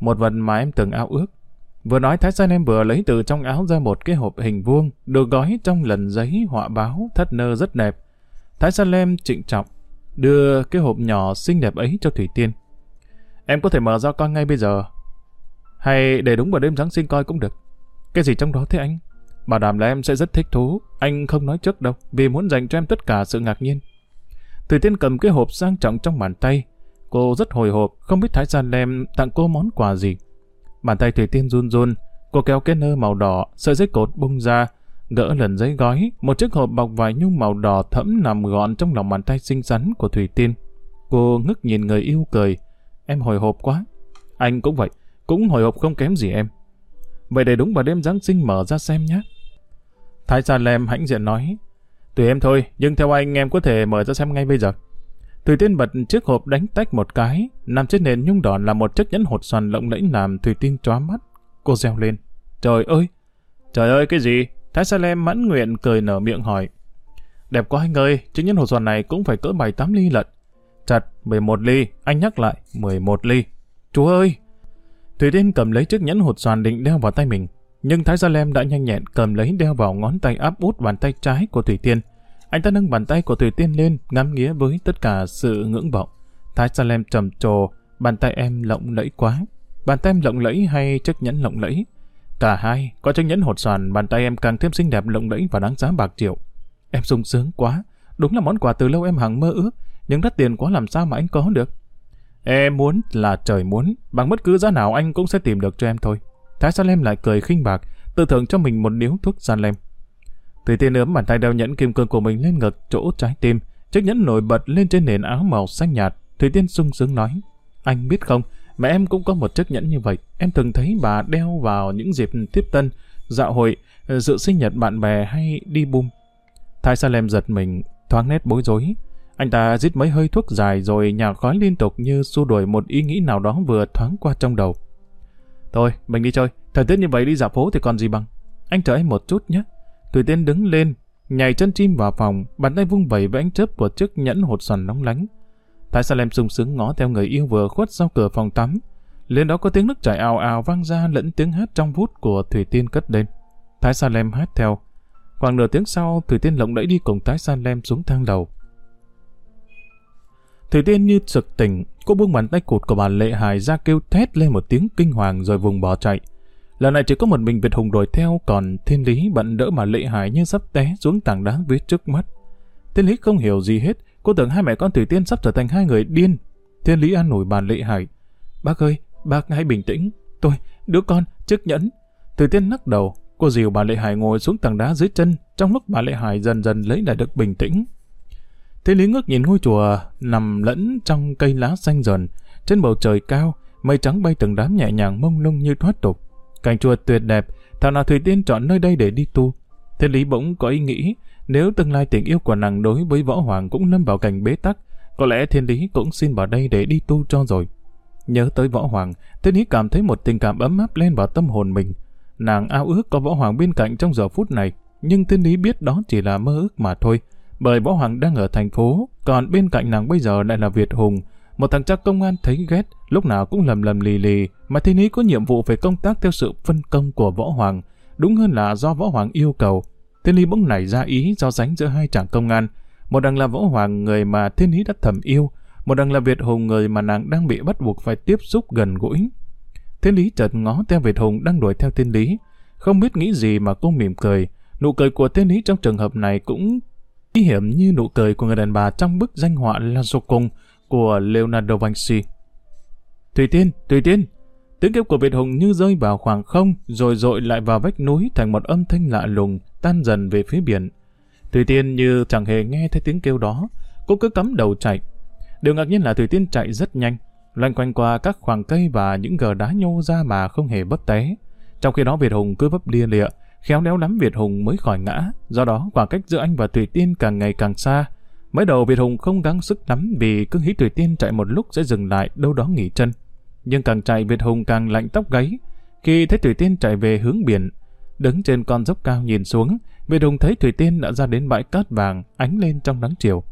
Một vật mà em từng ao ước. Vừa nói Thái Salem vừa lấy từ trong áo ra một cái hộp hình vuông, được gói trong lần giấy họa báo thất nơ rất đẹp. Thái Salem trịnh trọng, đưa cái hộp nhỏ xinh đẹp ấy cho Thủy Tiên. Em có thể mở ra coi ngay bây giờ, hay để đúng vào đêm Giáng sinh coi cũng được. Cái gì trong đó thế anh? Bảo đảm là em sẽ rất thích thú. Anh không nói trước đâu, vì muốn dành cho em tất cả sự ngạc nhiên. Thủy Tiên cầm cái hộp sang trọng trong bàn tay. Cô rất hồi hộp, không biết Thái San Lem tặng cô món quà gì. Bàn tay Thủy Tiên run run, cô kéo cái nơ màu đỏ, sợi dây cột bung ra, gỡ lần giấy gói, một chiếc hộp bọc vải nhung màu đỏ thẫm nằm gọn trong lòng bàn tay xinh xắn của Thủy Tiên. Cô ngước nhìn người yêu cười. Em hồi hộp quá. Anh cũng vậy, cũng hồi hộp không kém gì em. Vậy để đúng vào đêm Giáng sinh mở ra xem nhé. Thái Sa Lem hãnh diện nói, tùy em thôi, nhưng theo anh em có thể mở ra xem ngay bây giờ. Thủy Tiên bật chiếc hộp đánh tách một cái, nằm trên nền nhung đỏ là một chiếc nhẫn hột xoàn lộng lẫy làm Thủy Tiên chóa mắt. Cô reo lên, trời ơi! Trời ơi cái gì? Thái Sa Lem mãn nguyện cười nở miệng hỏi. Đẹp quá anh ơi, chiếc nhẫn hột xoàn này cũng phải cỡ 7-8 ly lận. Chặt, 11 ly, anh nhắc lại, 11 ly. chúa ơi, Thủy Tiên cầm lấy chiếc nhẫn hột xoàn định đeo vào tay mình, nhưng Thái Gia Lem đã nhanh nhẹn cầm lấy đeo vào ngón tay áp út bàn tay trái của Thủy Tiên. Anh ta nâng bàn tay của Thủy Tiên lên, ngắm nghía với tất cả sự ngưỡng vọng. Thái Gia Lem trầm trồ, bàn tay em lộng lẫy quá. Bàn tay em lộng lẫy hay chiếc nhẫn lộng lẫy? Cả hai, có chiếc nhẫn hột xoàn, bàn tay em càng thêm xinh đẹp lộng lẫy và đáng giá bạc triệu. Em sung sướng quá, đúng là món quà từ lâu em hằng mơ ước, nhưng đắt tiền quá làm sao mà anh có được. Em muốn là trời muốn, bằng bất cứ giá nào anh cũng sẽ tìm được cho em thôi. Thái Sa Lem lại cười khinh bạc, tự thưởng cho mình một điếu thuốc San Lem. Thủy Tiên ướm bàn tay đeo nhẫn kim cương của mình lên ngực chỗ trái tim, chiếc nhẫn nổi bật lên trên nền áo màu xanh nhạt. Thủy Tiên sung sướng nói, anh biết không, mẹ em cũng có một chiếc nhẫn như vậy. Em từng thấy bà đeo vào những dịp tiếp tân, dạo hội, dự sinh nhật bạn bè hay đi bum. Thái Sa Lem giật mình, thoáng nét bối rối. Anh ta rít mấy hơi thuốc dài rồi nhả khói liên tục như xua đuổi một ý nghĩ nào đó vừa thoáng qua trong đầu. Thôi, mình đi chơi. Thời tiết như vậy đi dạo phố thì còn gì bằng. Anh chờ em một chút nhé. Thủy Tiên đứng lên, nhảy chân chim vào phòng, bàn tay vung vẩy với ánh chớp của chiếc nhẫn hột xoàn nóng lánh. Thái Sa Salem sung sướng ngó theo người yêu vừa khuất sau cửa phòng tắm. Lên đó có tiếng nước chảy ào ào vang ra lẫn tiếng hát trong vút của Thủy Tiên cất lên. Thái Sa Salem hát theo. Khoảng nửa tiếng sau, Thủy Tiên lộng đẩy đi cùng Thái Sa Salem xuống thang lầu. Thủy Tiên như sực tỉnh, cô buông bàn tay cụt của bà Lệ Hải ra kêu thét lên một tiếng kinh hoàng rồi vùng bỏ chạy. Lần này chỉ có một mình Việt Hùng đuổi theo, còn Thiên Lý bận đỡ bà Lệ Hải như sắp té xuống tảng đá phía trước mắt. Thiên Lý không hiểu gì hết, cô tưởng hai mẹ con Thủy Tiên sắp trở thành hai người điên. Thiên Lý an ủi bà Lệ Hải. Bác ơi, bác hãy bình tĩnh. Tôi, đứa con, chức nhẫn. Thủy Tiên lắc đầu, cô dìu bà Lệ Hải ngồi xuống tảng đá dưới chân, trong lúc bà Lệ Hải dần dần lấy lại được bình tĩnh, Thế Lý ngước nhìn ngôi chùa nằm lẫn trong cây lá xanh dần, trên bầu trời cao, mây trắng bay từng đám nhẹ nhàng mông lung như thoát tục. Cảnh chùa tuyệt đẹp, thảo nào Thủy Tiên chọn nơi đây để đi tu. Thế Lý bỗng có ý nghĩ, nếu tương lai tình yêu của nàng đối với Võ Hoàng cũng lâm vào cảnh bế tắc, có lẽ Thiên Lý cũng xin vào đây để đi tu cho rồi. Nhớ tới Võ Hoàng, thế Lý cảm thấy một tình cảm ấm áp lên vào tâm hồn mình. Nàng ao ước có Võ Hoàng bên cạnh trong giờ phút này, nhưng Thiên Lý biết đó chỉ là mơ ước mà thôi bởi Võ Hoàng đang ở thành phố, còn bên cạnh nàng bây giờ lại là Việt Hùng, một thằng cha công an thấy ghét, lúc nào cũng lầm lầm lì lì, mà thiên ý có nhiệm vụ về công tác theo sự phân công của Võ Hoàng, đúng hơn là do Võ Hoàng yêu cầu. Thiên ý bỗng nảy ra ý do sánh giữa hai chàng công an, một đằng là Võ Hoàng người mà thiên ý đã thầm yêu, một đằng là Việt Hùng người mà nàng đang bị bắt buộc phải tiếp xúc gần gũi. Thiên lý chợt ngó theo Việt Hùng đang đuổi theo thiên lý, không biết nghĩ gì mà cô mỉm cười, nụ cười của thiên lý trong trường hợp này cũng y hiểm như nụ cười của người đàn bà trong bức danh họa La Cung của Leonardo Vinci. Thủy Tiên, Thủy Tiên! Tiếng kêu của Việt Hùng như rơi vào khoảng không rồi dội lại vào vách núi thành một âm thanh lạ lùng tan dần về phía biển. Thủy Tiên như chẳng hề nghe thấy tiếng kêu đó, cô cứ cắm đầu chạy. Điều ngạc nhiên là Thủy Tiên chạy rất nhanh, loanh quanh qua các khoảng cây và những gờ đá nhô ra mà không hề bất té. Trong khi đó Việt Hùng cứ vấp lia lịa, khéo léo lắm Việt Hùng mới khỏi ngã, do đó khoảng cách giữa anh và Thủy Tiên càng ngày càng xa. Mới đầu Việt Hùng không gắng sức lắm vì cứ nghĩ Thủy Tiên chạy một lúc sẽ dừng lại đâu đó nghỉ chân. Nhưng càng chạy Việt Hùng càng lạnh tóc gáy, khi thấy Thủy Tiên chạy về hướng biển. Đứng trên con dốc cao nhìn xuống, Việt Hùng thấy Thủy Tiên đã ra đến bãi cát vàng, ánh lên trong nắng chiều.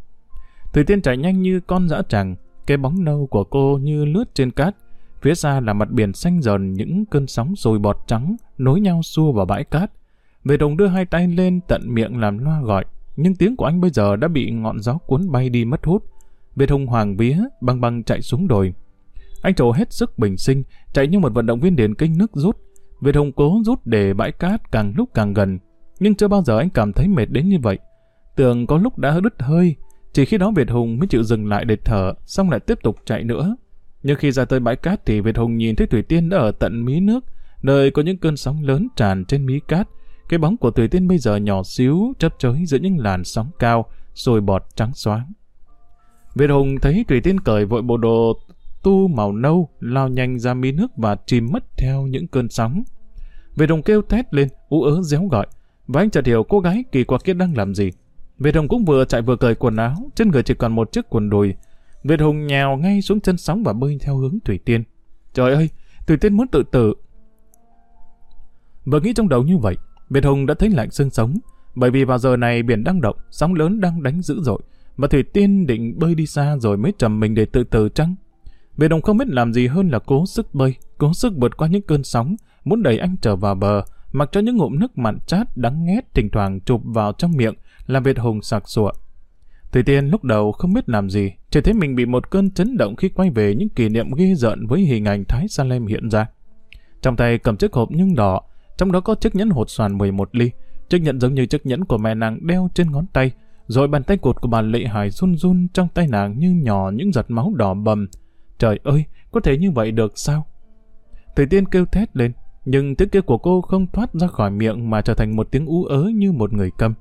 Thủy Tiên chạy nhanh như con dã tràng, cái bóng nâu của cô như lướt trên cát, Phía xa là mặt biển xanh dần những cơn sóng sồi bọt trắng nối nhau xua vào bãi cát. Về đồng đưa hai tay lên tận miệng làm loa gọi, nhưng tiếng của anh bây giờ đã bị ngọn gió cuốn bay đi mất hút. việt hùng hoàng vía, băng băng chạy xuống đồi. Anh trổ hết sức bình sinh, chạy như một vận động viên điền kinh nước rút. việt hùng cố rút để bãi cát càng lúc càng gần, nhưng chưa bao giờ anh cảm thấy mệt đến như vậy. tưởng có lúc đã đứt hơi, chỉ khi đó Việt Hùng mới chịu dừng lại để thở, xong lại tiếp tục chạy nữa. Nhưng khi ra tới bãi cát thì Việt Hùng nhìn thấy Thủy Tiên đã ở tận mí nước, nơi có những cơn sóng lớn tràn trên mí cát. Cái bóng của Thủy Tiên bây giờ nhỏ xíu, chấp chới giữa những làn sóng cao, rồi bọt trắng xoáng. Việt Hùng thấy Thủy Tiên cởi vội bộ đồ tu màu nâu, lao nhanh ra mí nước và chìm mất theo những cơn sóng. Việt Hùng kêu thét lên, ú ớ réo gọi, và anh chợt hiểu cô gái kỳ quặc kia đang làm gì. Việt Hùng cũng vừa chạy vừa cởi quần áo, trên người chỉ còn một chiếc quần đùi, Việt Hùng nhào ngay xuống chân sóng và bơi theo hướng Thủy Tiên. Trời ơi, Thủy Tiên muốn tự tử. Vừa nghĩ trong đầu như vậy, Việt Hùng đã thấy lạnh xương sống, bởi vì vào giờ này biển đang động, sóng lớn đang đánh dữ dội, và Thủy Tiên định bơi đi xa rồi mới trầm mình để tự tử trăng. Việt Hùng không biết làm gì hơn là cố sức bơi, cố sức vượt qua những cơn sóng, muốn đẩy anh trở vào bờ, mặc cho những ngụm nước mặn chát đắng nghét thỉnh thoảng chụp vào trong miệng, làm Việt Hùng sặc sụa. Thủy Tiên lúc đầu không biết làm gì, chỉ thấy mình bị một cơn chấn động khi quay về những kỷ niệm ghi giận với hình ảnh Thái Salem hiện ra. Trong tay cầm chiếc hộp nhung đỏ, trong đó có chiếc nhẫn hột xoàn 11 ly. Chiếc nhẫn giống như chiếc nhẫn của mẹ nàng đeo trên ngón tay, rồi bàn tay cột của bà Lệ Hải run run trong tay nàng như nhỏ những giọt máu đỏ bầm. Trời ơi, có thể như vậy được sao? Thủy Tiên kêu thét lên, nhưng tiếng kêu của cô không thoát ra khỏi miệng mà trở thành một tiếng ú ớ như một người câm.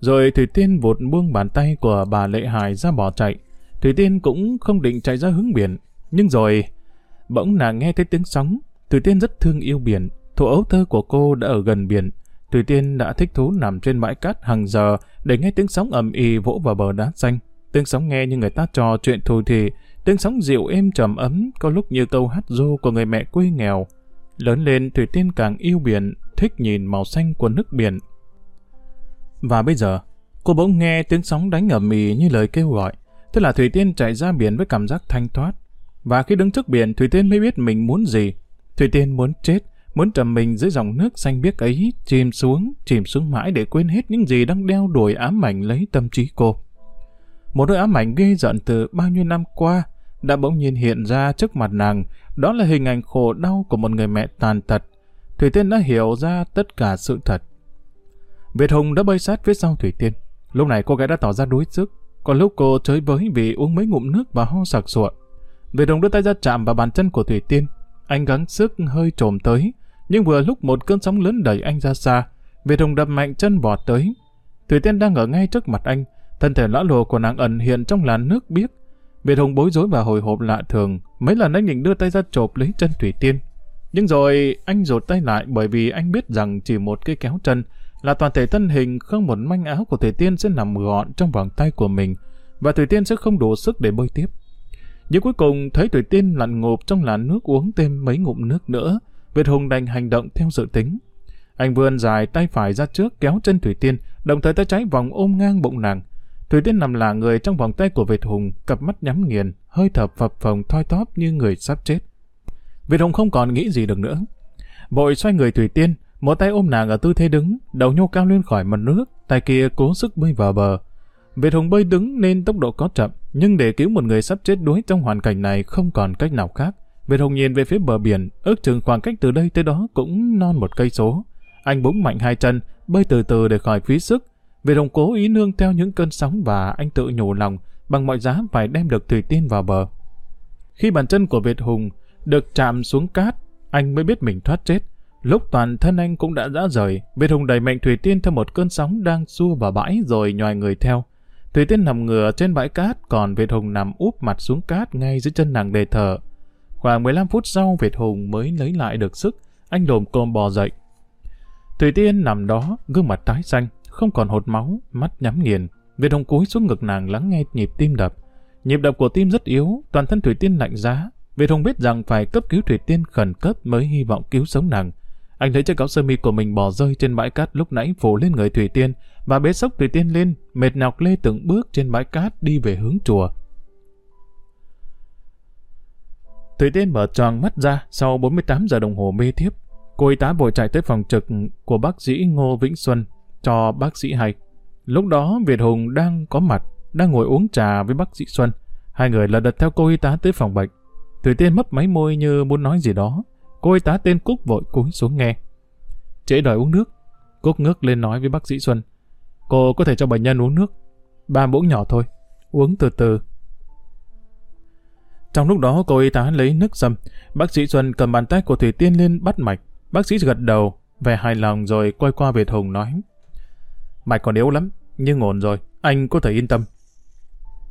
Rồi Thủy Tiên vụt buông bàn tay của bà Lệ Hải ra bỏ chạy. Thủy Tiên cũng không định chạy ra hướng biển, nhưng rồi bỗng nàng nghe thấy tiếng sóng. Thủy Tiên rất thương yêu biển, thủ ấu thơ của cô đã ở gần biển. Thủy Tiên đã thích thú nằm trên bãi cát hàng giờ để nghe tiếng sóng ầm ì vỗ vào bờ đá xanh. Tiếng sóng nghe như người ta trò chuyện thù thì, tiếng sóng dịu êm trầm ấm có lúc như câu hát ru của người mẹ quê nghèo. Lớn lên Thủy Tiên càng yêu biển, thích nhìn màu xanh của nước biển. Và bây giờ, cô bỗng nghe tiếng sóng đánh ầm ĩ như lời kêu gọi. Thế là Thủy Tiên chạy ra biển với cảm giác thanh thoát. Và khi đứng trước biển, Thủy Tiên mới biết mình muốn gì. Thủy Tiên muốn chết, muốn trầm mình dưới dòng nước xanh biếc ấy, chìm xuống, chìm xuống mãi để quên hết những gì đang đeo đuổi ám ảnh lấy tâm trí cô. Một nỗi ám ảnh ghê giận từ bao nhiêu năm qua đã bỗng nhiên hiện ra trước mặt nàng, đó là hình ảnh khổ đau của một người mẹ tàn tật. Thủy Tiên đã hiểu ra tất cả sự thật. Việt Hùng đã bơi sát phía sau Thủy Tiên. Lúc này cô gái đã tỏ ra đuối sức, còn lúc cô chơi với vì uống mấy ngụm nước và ho sặc sụa. Về đồng đưa tay ra chạm vào bàn chân của Thủy Tiên. Anh gắng sức hơi trồm tới. Nhưng vừa lúc một cơn sóng lớn đẩy anh ra xa. Về đồng đập mạnh chân bọt tới. Thủy Tiên đang ở ngay trước mặt anh. Thân thể lõa lồ của nàng ẩn hiện trong làn nước biếc. Việt Hùng bối rối và hồi hộp lạ thường, mấy lần anh định đưa tay ra chộp lấy chân Thủy Tiên. Nhưng rồi anh rụt tay lại bởi vì anh biết rằng chỉ một cái kéo chân là toàn thể thân hình không một manh áo của Thủy Tiên sẽ nằm gọn trong vòng tay của mình và Thủy Tiên sẽ không đủ sức để bơi tiếp. Nhưng cuối cùng thấy Thủy Tiên lặn ngộp trong làn nước uống thêm mấy ngụm nước nữa, Việt Hùng đành hành động theo dự tính. Anh vươn dài tay phải ra trước kéo chân Thủy Tiên, đồng thời tay trái vòng ôm ngang bụng nàng. Thủy Tiên nằm lả người trong vòng tay của Việt Hùng, cặp mắt nhắm nghiền, hơi thở phập phồng thoi thóp như người sắp chết. Việt Hùng không còn nghĩ gì được nữa. Bội xoay người Thủy Tiên, một tay ôm nàng ở tư thế đứng, đầu nhô cao lên khỏi mặt nước, tay kia cố sức bơi vào bờ. Việt Hùng bơi đứng nên tốc độ có chậm, nhưng để cứu một người sắp chết đuối trong hoàn cảnh này không còn cách nào khác. Việt Hùng nhìn về phía bờ biển, ước chừng khoảng cách từ đây tới đó cũng non một cây số. Anh búng mạnh hai chân, bơi từ từ để khỏi phí sức. Việt Hùng cố ý nương theo những cơn sóng và anh tự nhủ lòng bằng mọi giá phải đem được Thủy Tiên vào bờ. Khi bàn chân của Việt Hùng được chạm xuống cát, anh mới biết mình thoát chết. Lúc toàn thân anh cũng đã rã rời, Việt Hùng đẩy mạnh Thủy Tiên theo một cơn sóng đang xua vào bãi rồi nhòi người theo. Thủy Tiên nằm ngửa trên bãi cát, còn Việt Hùng nằm úp mặt xuống cát ngay dưới chân nàng để thở. Khoảng 15 phút sau, Việt Hùng mới lấy lại được sức, anh lồm cồm bò dậy. Thủy Tiên nằm đó, gương mặt tái xanh, không còn hột máu, mắt nhắm nghiền. Việt Hùng cúi xuống ngực nàng lắng nghe nhịp tim đập. Nhịp đập của tim rất yếu, toàn thân Thủy Tiên lạnh giá. Việt Hùng biết rằng phải cấp cứu Thủy Tiên khẩn cấp mới hy vọng cứu sống nàng. Anh thấy chiếc áo sơ mi của mình bỏ rơi trên bãi cát lúc nãy phủ lên người Thủy Tiên và bế sốc Thủy Tiên lên, mệt nhọc lê từng bước trên bãi cát đi về hướng chùa. Thủy Tiên mở tròn mắt ra sau 48 giờ đồng hồ mê thiếp. Cô y tá vội chạy tới phòng trực của bác sĩ Ngô Vĩnh Xuân cho bác sĩ hay. Lúc đó Việt Hùng đang có mặt, đang ngồi uống trà với bác sĩ Xuân. Hai người lật đật theo cô y tá tới phòng bệnh. Thủy Tiên mấp máy môi như muốn nói gì đó, Cô y tá tên Cúc vội cúi xuống nghe. Trễ đòi uống nước. Cúc ngước lên nói với bác sĩ Xuân. Cô có thể cho bệnh nhân uống nước. Ba muỗng nhỏ thôi. Uống từ từ. Trong lúc đó cô y tá lấy nước dầm. Bác sĩ Xuân cầm bàn tay của Thủy Tiên lên bắt mạch. Bác sĩ gật đầu, vẻ hài lòng rồi quay qua Việt Hùng nói. Mạch còn yếu lắm, nhưng ổn rồi. Anh có thể yên tâm.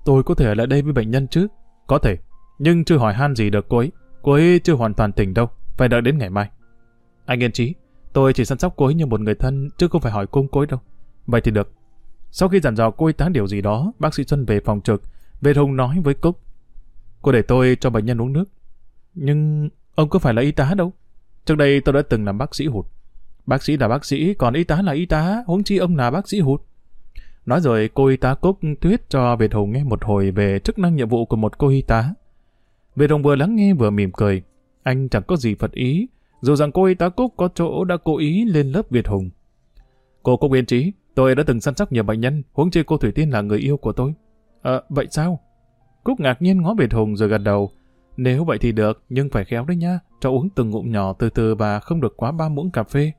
Tôi có thể ở lại đây với bệnh nhân chứ? Có thể, nhưng chưa hỏi han gì được cô ấy. Cô ấy chưa hoàn toàn tỉnh đâu. Phải đợi đến ngày mai. Anh yên trí, tôi chỉ săn sóc cô ấy như một người thân, chứ không phải hỏi cung cô ấy đâu. Vậy thì được. Sau khi dặn dò cô y tá điều gì đó, bác sĩ Xuân về phòng trực. Việt Hùng nói với Cúc. Cô để tôi cho bệnh nhân uống nước. Nhưng ông có phải là y tá đâu. Trước đây tôi đã từng làm bác sĩ hụt. Bác sĩ là bác sĩ, còn y tá là y tá, huống chi ông là bác sĩ hụt. Nói rồi cô y tá Cúc thuyết cho Việt Hùng nghe một hồi về chức năng nhiệm vụ của một cô y tá. Việt Hùng vừa lắng nghe vừa mỉm cười. Anh chẳng có gì phật ý, dù rằng cô y tá Cúc có chỗ đã cố ý lên lớp Việt Hùng. Cô Cúc yên trí, tôi đã từng săn sóc nhiều bệnh nhân, huống chi cô Thủy Tiên là người yêu của tôi. Ờ, vậy sao? Cúc ngạc nhiên ngó Việt Hùng rồi gật đầu. Nếu vậy thì được, nhưng phải khéo đấy nha, cho uống từng ngụm nhỏ từ từ và không được quá ba muỗng cà phê.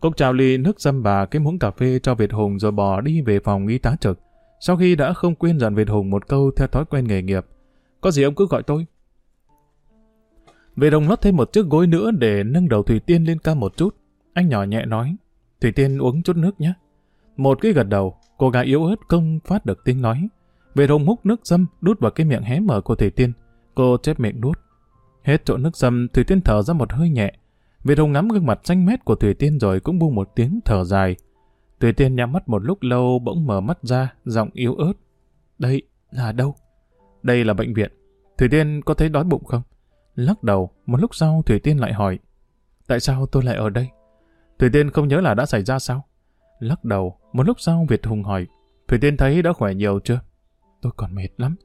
Cúc trao ly nước dâm bà cái muỗng cà phê cho Việt Hùng rồi bỏ đi về phòng y tá trực. Sau khi đã không quên dặn Việt Hùng một câu theo thói quen nghề nghiệp. Có gì ông cứ gọi tôi, về đồng lót thêm một chiếc gối nữa để nâng đầu Thủy Tiên lên cao một chút. Anh nhỏ nhẹ nói, Thủy Tiên uống chút nước nhé. Một cái gật đầu, cô gái yếu ớt không phát được tiếng nói. Về đồng múc nước dâm đút vào cái miệng hé mở của Thủy Tiên. Cô chép miệng đút. Hết chỗ nước dâm, Thủy Tiên thở ra một hơi nhẹ. Về đồng ngắm gương mặt xanh mét của Thủy Tiên rồi cũng buông một tiếng thở dài. Thủy Tiên nhắm mắt một lúc lâu bỗng mở mắt ra, giọng yếu ớt. Đây là đâu? Đây là bệnh viện. Thủy Tiên có thấy đói bụng không? Lắc đầu, một lúc sau Thủy Tiên lại hỏi, tại sao tôi lại ở đây? Thủy Tiên không nhớ là đã xảy ra sao? Lắc đầu, một lúc sau Việt Hùng hỏi, Thủy Tiên thấy đã khỏe nhiều chưa? Tôi còn mệt lắm.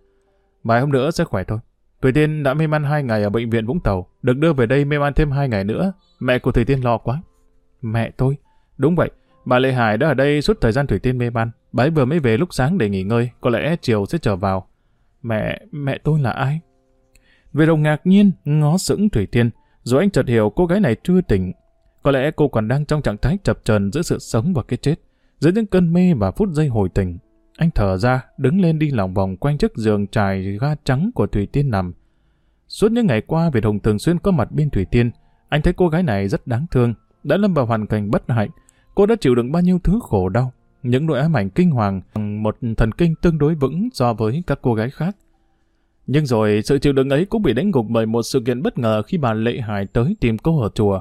Vài hôm nữa sẽ khỏe thôi. Thủy Tiên đã mê man hai ngày ở bệnh viện Vũng Tàu, được đưa về đây mê man thêm hai ngày nữa. Mẹ của Thủy Tiên lo quá. Mẹ tôi? Đúng vậy, bà Lệ Hải đã ở đây suốt thời gian Thủy Tiên mê man. Bà ấy vừa mới về lúc sáng để nghỉ ngơi, có lẽ chiều sẽ trở vào. Mẹ, mẹ tôi là ai? Về đầu ngạc nhiên, ngó sững Thủy Tiên, rồi anh chợt hiểu cô gái này chưa tỉnh. Có lẽ cô còn đang trong trạng thái chập trần giữa sự sống và cái chết, giữa những cơn mê và phút giây hồi tỉnh. Anh thở ra, đứng lên đi lòng vòng quanh chiếc giường trải ga trắng của Thủy Tiên nằm. Suốt những ngày qua, Việt Hùng thường xuyên có mặt bên Thủy Tiên. Anh thấy cô gái này rất đáng thương, đã lâm vào hoàn cảnh bất hạnh. Cô đã chịu đựng bao nhiêu thứ khổ đau, những nỗi ám ảnh kinh hoàng, một thần kinh tương đối vững so với các cô gái khác. Nhưng rồi sự chịu đựng ấy cũng bị đánh gục bởi một sự kiện bất ngờ khi bà Lệ Hải tới tìm cô ở chùa.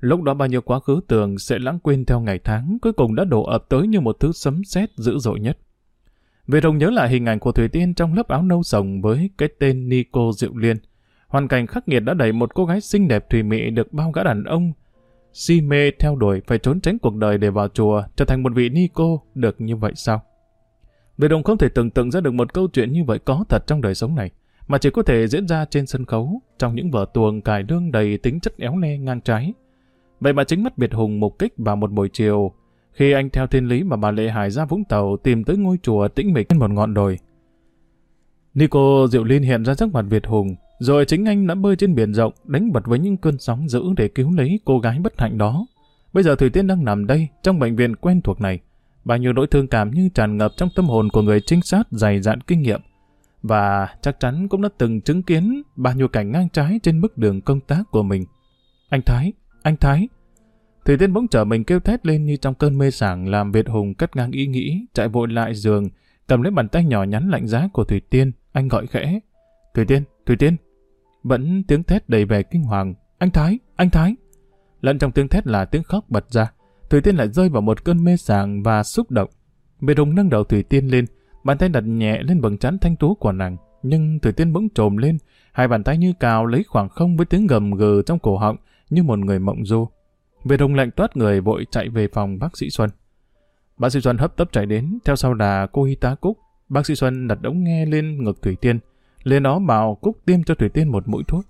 Lúc đó bao nhiêu quá khứ tưởng sẽ lãng quên theo ngày tháng, cuối cùng đã đổ ập tới như một thứ sấm sét dữ dội nhất. Về đồng nhớ lại hình ảnh của Thủy Tiên trong lớp áo nâu sồng với cái tên Nico Diệu Liên. Hoàn cảnh khắc nghiệt đã đẩy một cô gái xinh đẹp thùy mị được bao gã đàn ông si mê theo đuổi phải trốn tránh cuộc đời để vào chùa trở thành một vị Nico được như vậy sao? Về đồng không thể tưởng tượng ra được một câu chuyện như vậy có thật trong đời sống này mà chỉ có thể diễn ra trên sân khấu trong những vở tuồng cải lương đầy tính chất éo le ngang trái. Vậy mà chính mắt Việt Hùng mục kích vào một buổi chiều, khi anh theo thiên lý mà bà Lệ Hải ra Vũng Tàu tìm tới ngôi chùa tĩnh mịch trên một ngọn đồi. Nico Diệu Linh hiện ra trước mặt Việt Hùng, rồi chính anh đã bơi trên biển rộng, đánh bật với những cơn sóng dữ để cứu lấy cô gái bất hạnh đó. Bây giờ Thủy Tiên đang nằm đây, trong bệnh viện quen thuộc này. Bao nhiêu nỗi thương cảm như tràn ngập trong tâm hồn của người trinh sát dày dạn kinh nghiệm, và chắc chắn cũng đã từng chứng kiến bao nhiêu cảnh ngang trái trên bước đường công tác của mình. Anh Thái, anh Thái. Thủy Tiên bỗng trở mình kêu thét lên như trong cơn mê sảng làm Việt Hùng cắt ngang ý nghĩ, chạy vội lại giường, cầm lấy bàn tay nhỏ nhắn lạnh giá của Thủy Tiên, anh gọi khẽ. Thủy Tiên, Thủy Tiên. Vẫn tiếng thét đầy vẻ kinh hoàng. Anh Thái, anh Thái. Lẫn trong tiếng thét là tiếng khóc bật ra. Thủy Tiên lại rơi vào một cơn mê sảng và xúc động. Việt Hùng nâng đầu Thủy Tiên lên, Bàn tay đặt nhẹ lên bầng trán thanh tú của nàng, nhưng Thủy Tiên bỗng trồm lên, hai bàn tay như cào lấy khoảng không với tiếng gầm gừ trong cổ họng như một người mộng du. Về đồng lạnh toát người vội chạy về phòng bác sĩ Xuân. Bác sĩ Xuân hấp tấp chạy đến, theo sau là cô Y tá Cúc. Bác sĩ Xuân đặt ống nghe lên ngực Thủy Tiên, lên đó bảo Cúc tiêm cho Thủy Tiên một mũi thuốc.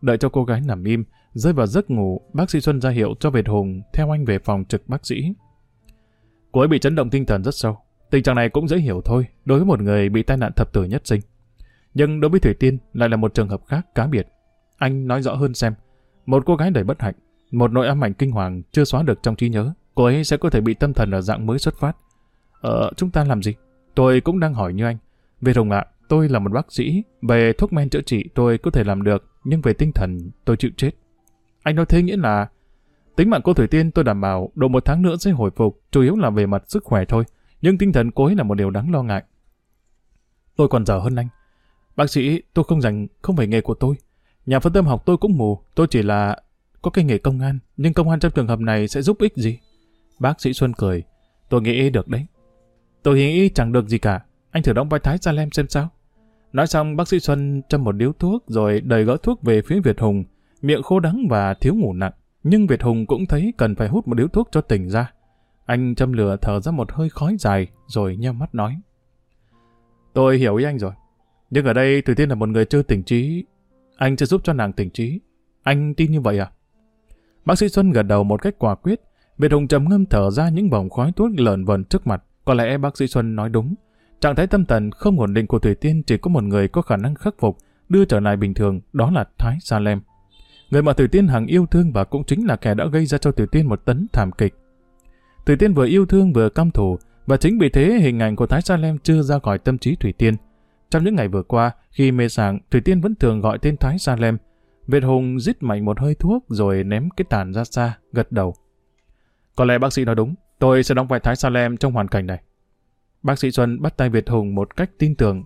Đợi cho cô gái nằm im, rơi vào giấc ngủ, bác sĩ Xuân ra hiệu cho Việt Hùng theo anh về phòng trực bác sĩ. Cô ấy bị chấn động tinh thần rất sâu, Tình trạng này cũng dễ hiểu thôi đối với một người bị tai nạn thập tử nhất sinh. Nhưng đối với Thủy Tiên lại là một trường hợp khác cá biệt. Anh nói rõ hơn xem, một cô gái đầy bất hạnh, một nỗi ám ảnh kinh hoàng chưa xóa được trong trí nhớ, cô ấy sẽ có thể bị tâm thần ở dạng mới xuất phát. Ờ, chúng ta làm gì? Tôi cũng đang hỏi như anh. Về rồng ạ, tôi là một bác sĩ, về thuốc men chữa trị tôi có thể làm được, nhưng về tinh thần tôi chịu chết. Anh nói thế nghĩa là tính mạng cô Thủy Tiên tôi đảm bảo độ một tháng nữa sẽ hồi phục, chủ yếu là về mặt sức khỏe thôi nhưng tinh thần cô ấy là một điều đáng lo ngại. Tôi còn dở hơn anh. Bác sĩ, tôi không dành, không phải nghề của tôi. Nhà phân tâm học tôi cũng mù, tôi chỉ là có cái nghề công an, nhưng công an trong trường hợp này sẽ giúp ích gì? Bác sĩ Xuân cười, tôi nghĩ được đấy. Tôi nghĩ chẳng được gì cả, anh thử đóng vai Thái Salem xem sao. Nói xong, bác sĩ Xuân châm một điếu thuốc rồi đầy gỡ thuốc về phía Việt Hùng, miệng khô đắng và thiếu ngủ nặng. Nhưng Việt Hùng cũng thấy cần phải hút một điếu thuốc cho tỉnh ra. Anh châm lửa thở ra một hơi khói dài, rồi nheo mắt nói. Tôi hiểu ý anh rồi. Nhưng ở đây Thủy Tiên là một người chưa tỉnh trí. Anh sẽ giúp cho nàng tỉnh trí. Anh tin như vậy à? Bác sĩ Xuân gật đầu một cách quả quyết. Việt Hùng trầm ngâm thở ra những vòng khói thuốc lợn vần trước mặt. Có lẽ bác sĩ Xuân nói đúng. Trạng thái tâm thần không ổn định của Thủy Tiên chỉ có một người có khả năng khắc phục, đưa trở lại bình thường, đó là Thái Sa Lem. Người mà Thủy Tiên hằng yêu thương và cũng chính là kẻ đã gây ra cho Thủy Tiên một tấn thảm kịch. Thủy Tiên vừa yêu thương vừa căm thù, và chính vì thế hình ảnh của Thái Sa Lem chưa ra khỏi tâm trí Thủy Tiên. Trong những ngày vừa qua, khi mê sảng, Thủy Tiên vẫn thường gọi tên Thái Sa Lem. Việt Hùng rít mạnh một hơi thuốc rồi ném cái tàn ra xa, gật đầu. Có lẽ bác sĩ nói đúng, tôi sẽ đóng vai Thái Sa Lem trong hoàn cảnh này. Bác sĩ Xuân bắt tay Việt Hùng một cách tin tưởng.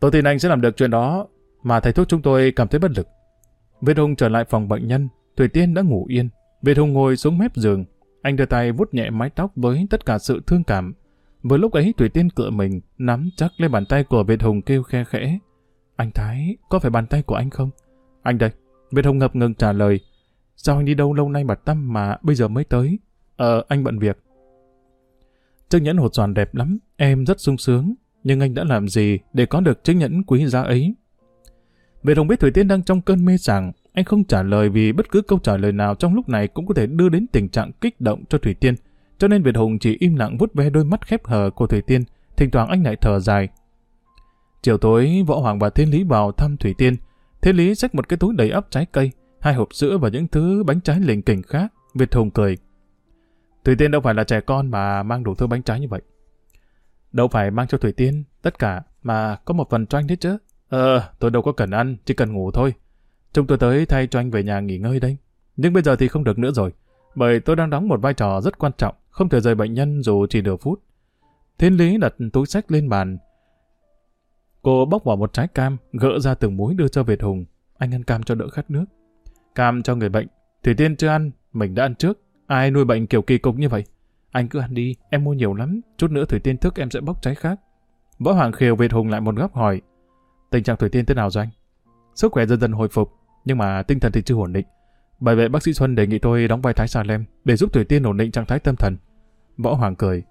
Tôi tin anh sẽ làm được chuyện đó, mà thầy thuốc chúng tôi cảm thấy bất lực. Việt Hùng trở lại phòng bệnh nhân, Thủy Tiên đã ngủ yên. Việt Hùng ngồi xuống mép giường, anh đưa tay vuốt nhẹ mái tóc với tất cả sự thương cảm. Vừa lúc ấy Thủy Tiên cựa mình, nắm chắc lấy bàn tay của Việt Hùng kêu khe khẽ. Anh Thái, có phải bàn tay của anh không? Anh đây. Việt Hùng ngập ngừng trả lời. Sao anh đi đâu lâu nay mà tâm mà bây giờ mới tới? Ờ, anh bận việc. chứng nhẫn hột tròn đẹp lắm, em rất sung sướng. Nhưng anh đã làm gì để có được chứng nhẫn quý giá ấy? Việt Hùng biết Thủy Tiên đang trong cơn mê sảng, anh không trả lời vì bất cứ câu trả lời nào trong lúc này cũng có thể đưa đến tình trạng kích động cho Thủy Tiên. Cho nên Việt Hùng chỉ im lặng vút ve đôi mắt khép hờ của Thủy Tiên, thỉnh thoảng anh lại thở dài. Chiều tối, Võ Hoàng và Thiên Lý vào thăm Thủy Tiên. Thiên Lý xách một cái túi đầy ắp trái cây, hai hộp sữa và những thứ bánh trái lình kỉnh khác. Việt Hùng cười. Thủy Tiên đâu phải là trẻ con mà mang đủ thứ bánh trái như vậy. Đâu phải mang cho Thủy Tiên tất cả mà có một phần cho anh thế chứ. Ờ, tôi đâu có cần ăn, chỉ cần ngủ thôi. Chúng tôi tới thay cho anh về nhà nghỉ ngơi đây. Nhưng bây giờ thì không được nữa rồi, bởi tôi đang đóng một vai trò rất quan trọng, không thể rời bệnh nhân dù chỉ nửa phút. Thiên Lý đặt túi sách lên bàn. Cô bóc vào một trái cam, gỡ ra từng muối đưa cho Việt Hùng. Anh ăn cam cho đỡ khát nước. Cam cho người bệnh. Thủy Tiên chưa ăn, mình đã ăn trước. Ai nuôi bệnh kiểu kỳ cục như vậy? Anh cứ ăn đi, em mua nhiều lắm. Chút nữa Thủy Tiên thức em sẽ bóc trái khác. Võ Hoàng Khiều Việt Hùng lại một góc hỏi. Tình trạng Thủy Tiên thế nào rồi anh? Sức khỏe dần dần hồi phục, nhưng mà tinh thần thì chưa ổn định. Bởi vậy bác sĩ Xuân đề nghị tôi đóng vai Thái Sa Lem để giúp Thủy Tiên ổn định trạng thái tâm thần. Võ Hoàng cười.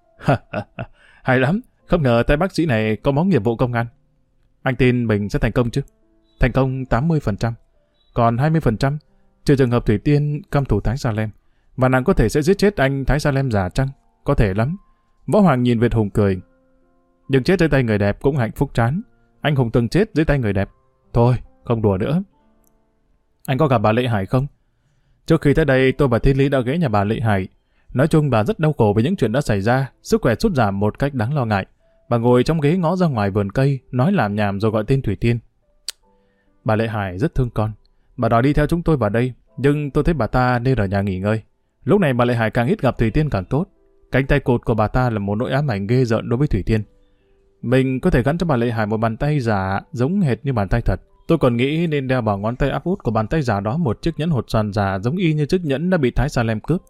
Hay lắm, không ngờ tay bác sĩ này có món nghiệp vụ công an. Anh tin mình sẽ thành công chứ? Thành công 80%. Còn 20%, trừ trường hợp Thủy Tiên căm thủ Thái Sa Lem. Và nàng có thể sẽ giết chết anh Thái Sa Lem giả trăng. Có thể lắm. Võ Hoàng nhìn Việt Hùng cười. Nhưng chết dưới tay người đẹp cũng hạnh phúc chán. Anh Hùng từng chết dưới tay người đẹp. Thôi, không đùa nữa. Anh có gặp bà Lệ Hải không? Trước khi tới đây, tôi và thiên Lý đã ghé nhà bà Lệ Hải. Nói chung bà rất đau khổ với những chuyện đã xảy ra, sức khỏe sút giảm một cách đáng lo ngại. Bà ngồi trong ghế ngó ra ngoài vườn cây, nói làm nhảm rồi gọi tên Thủy Tiên. Bà Lệ Hải rất thương con. Bà đòi đi theo chúng tôi vào đây, nhưng tôi thấy bà ta nên ở nhà nghỉ ngơi. Lúc này bà Lệ Hải càng ít gặp Thủy Tiên càng tốt. Cánh tay cột của bà ta là một nỗi ám ảnh ghê rợn đối với Thủy Tiên. Mình có thể gắn cho bà Lệ Hải một bàn tay giả giống hệt như bàn tay thật. Tôi còn nghĩ nên đeo vào ngón tay áp út của bàn tay giả đó một chiếc nhẫn hột xoàn giả giống y như chiếc nhẫn đã bị Thái salem cướp.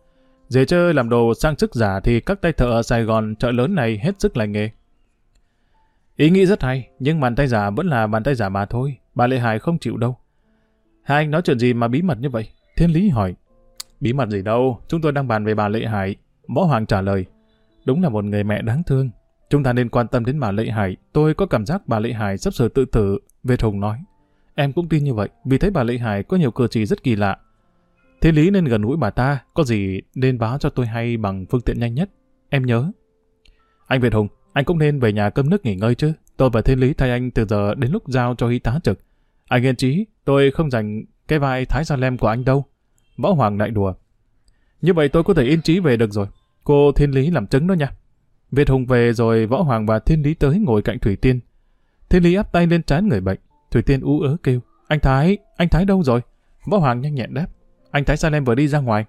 Dễ chơi làm đồ sang sức giả thì các tay thợ ở Sài Gòn chợ lớn này hết sức lành nghề. Ý nghĩ rất hay, nhưng bàn tay giả vẫn là bàn tay giả mà thôi. Bà lê Hải không chịu đâu. Hai anh nói chuyện gì mà bí mật như vậy? Thiên Lý hỏi. Bí mật gì đâu, chúng tôi đang bàn về bà Lệ Hải. Võ Hoàng trả lời. Đúng là một người mẹ đáng thương. Chúng ta nên quan tâm đến bà Lệ Hải. Tôi có cảm giác bà Lệ Hải sắp sửa tự tử, Việt Hùng nói. Em cũng tin như vậy, vì thấy bà Lệ Hải có nhiều cử chỉ rất kỳ lạ. Thế Lý nên gần gũi bà ta, có gì nên báo cho tôi hay bằng phương tiện nhanh nhất. Em nhớ. Anh Việt Hùng, anh cũng nên về nhà cơm nước nghỉ ngơi chứ. Tôi và Thiên Lý thay anh từ giờ đến lúc giao cho y tá trực. Anh yên trí, tôi không dành cái vai thái gia lem của anh đâu. Võ Hoàng đại đùa. Như vậy tôi có thể yên trí về được rồi. Cô Thiên Lý làm chứng đó nha. Việt Hùng về rồi Võ Hoàng và Thiên Lý tới ngồi cạnh Thủy Tiên. Thiên Lý áp tay lên trán người bệnh. Thủy Tiên ú ớ kêu, anh Thái, anh Thái đâu rồi? Võ Hoàng nhanh nhẹn đáp, anh Thái Salem vừa đi ra ngoài.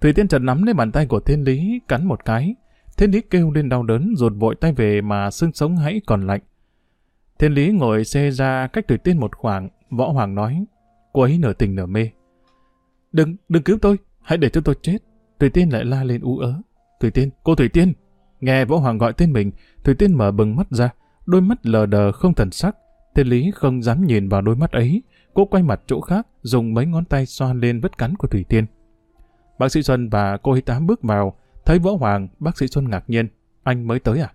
Thủy Tiên chợt nắm lấy bàn tay của Thiên Lý, cắn một cái. Thiên Lý kêu lên đau đớn, rụt vội tay về mà xương sống hãy còn lạnh. Thiên Lý ngồi xe ra cách Thủy Tiên một khoảng, Võ Hoàng nói, cô ấy nửa tình nửa mê. Đừng, đừng cứu tôi, hãy để cho tôi chết. Thủy Tiên lại la lên ú ớ. Thủy Tiên, cô Thủy Tiên! Nghe Võ Hoàng gọi tên mình, Thủy Tiên mở bừng mắt ra, đôi mắt lờ đờ không thần sắc. Thiên Lý không dám nhìn vào đôi mắt ấy, cô quay mặt chỗ khác, dùng mấy ngón tay xoa lên vết cắn của Thủy Tiên. Bác sĩ Xuân và cô y tá bước vào, thấy Võ Hoàng, bác sĩ Xuân ngạc nhiên, anh mới tới à?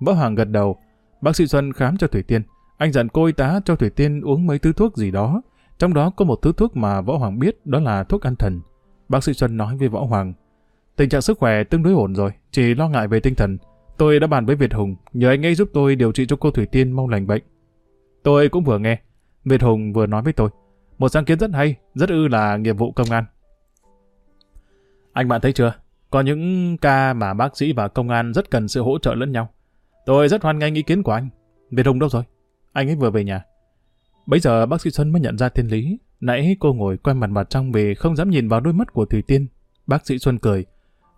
Võ Hoàng gật đầu, bác sĩ Xuân khám cho Thủy Tiên, anh dặn cô y tá cho Thủy Tiên uống mấy thứ thuốc gì đó, trong đó có một thứ thuốc mà Võ Hoàng biết đó là thuốc an thần. Bác sĩ Xuân nói với Võ Hoàng, tình trạng sức khỏe tương đối ổn rồi, chỉ lo ngại về tinh thần. Tôi đã bàn với Việt Hùng, nhờ anh ấy giúp tôi điều trị cho cô Thủy Tiên mau lành bệnh. Tôi cũng vừa nghe, Việt Hùng vừa nói với tôi. Một sáng kiến rất hay, rất ư là nghiệp vụ công an. Anh bạn thấy chưa? Có những ca mà bác sĩ và công an rất cần sự hỗ trợ lẫn nhau. Tôi rất hoan nghênh ý kiến của anh. Việt Hùng đâu rồi? Anh ấy vừa về nhà. Bây giờ bác sĩ Xuân mới nhận ra thiên lý. Nãy cô ngồi quay mặt mặt trong vì không dám nhìn vào đôi mắt của Thủy Tiên. Bác sĩ Xuân cười.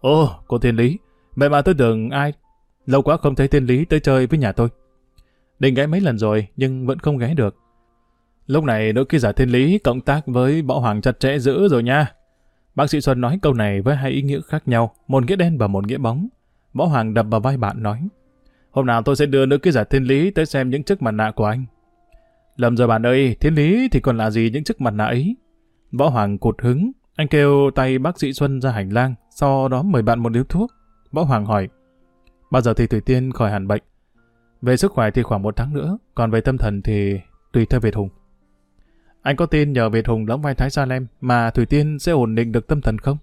Ô, cô thiên lý. Vậy mà tôi tưởng ai? Lâu quá không thấy thiên lý tới chơi với nhà tôi. Định ghé mấy lần rồi, nhưng vẫn không ghé được. Lúc này nữ ký giả thiên lý cộng tác với võ hoàng chặt chẽ dữ rồi nha. Bác sĩ Xuân nói câu này với hai ý nghĩa khác nhau, một nghĩa đen và một nghĩa bóng. Võ hoàng đập vào vai bạn nói. Hôm nào tôi sẽ đưa nữ ký giả thiên lý tới xem những chiếc mặt nạ của anh. Lầm rồi bạn ơi, thiên lý thì còn là gì những chiếc mặt nạ ấy? Võ hoàng cụt hứng, anh kêu tay bác sĩ Xuân ra hành lang, sau đó mời bạn một điếu thuốc. Võ hoàng hỏi. Bao giờ thì Thủy Tiên khỏi hẳn bệnh? Về sức khỏe thì khoảng một tháng nữa, còn về tâm thần thì tùy theo Việt Hùng. Anh có tin nhờ Việt Hùng đóng vai Thái Sa Lem mà Thủy Tiên sẽ ổn định được tâm thần không?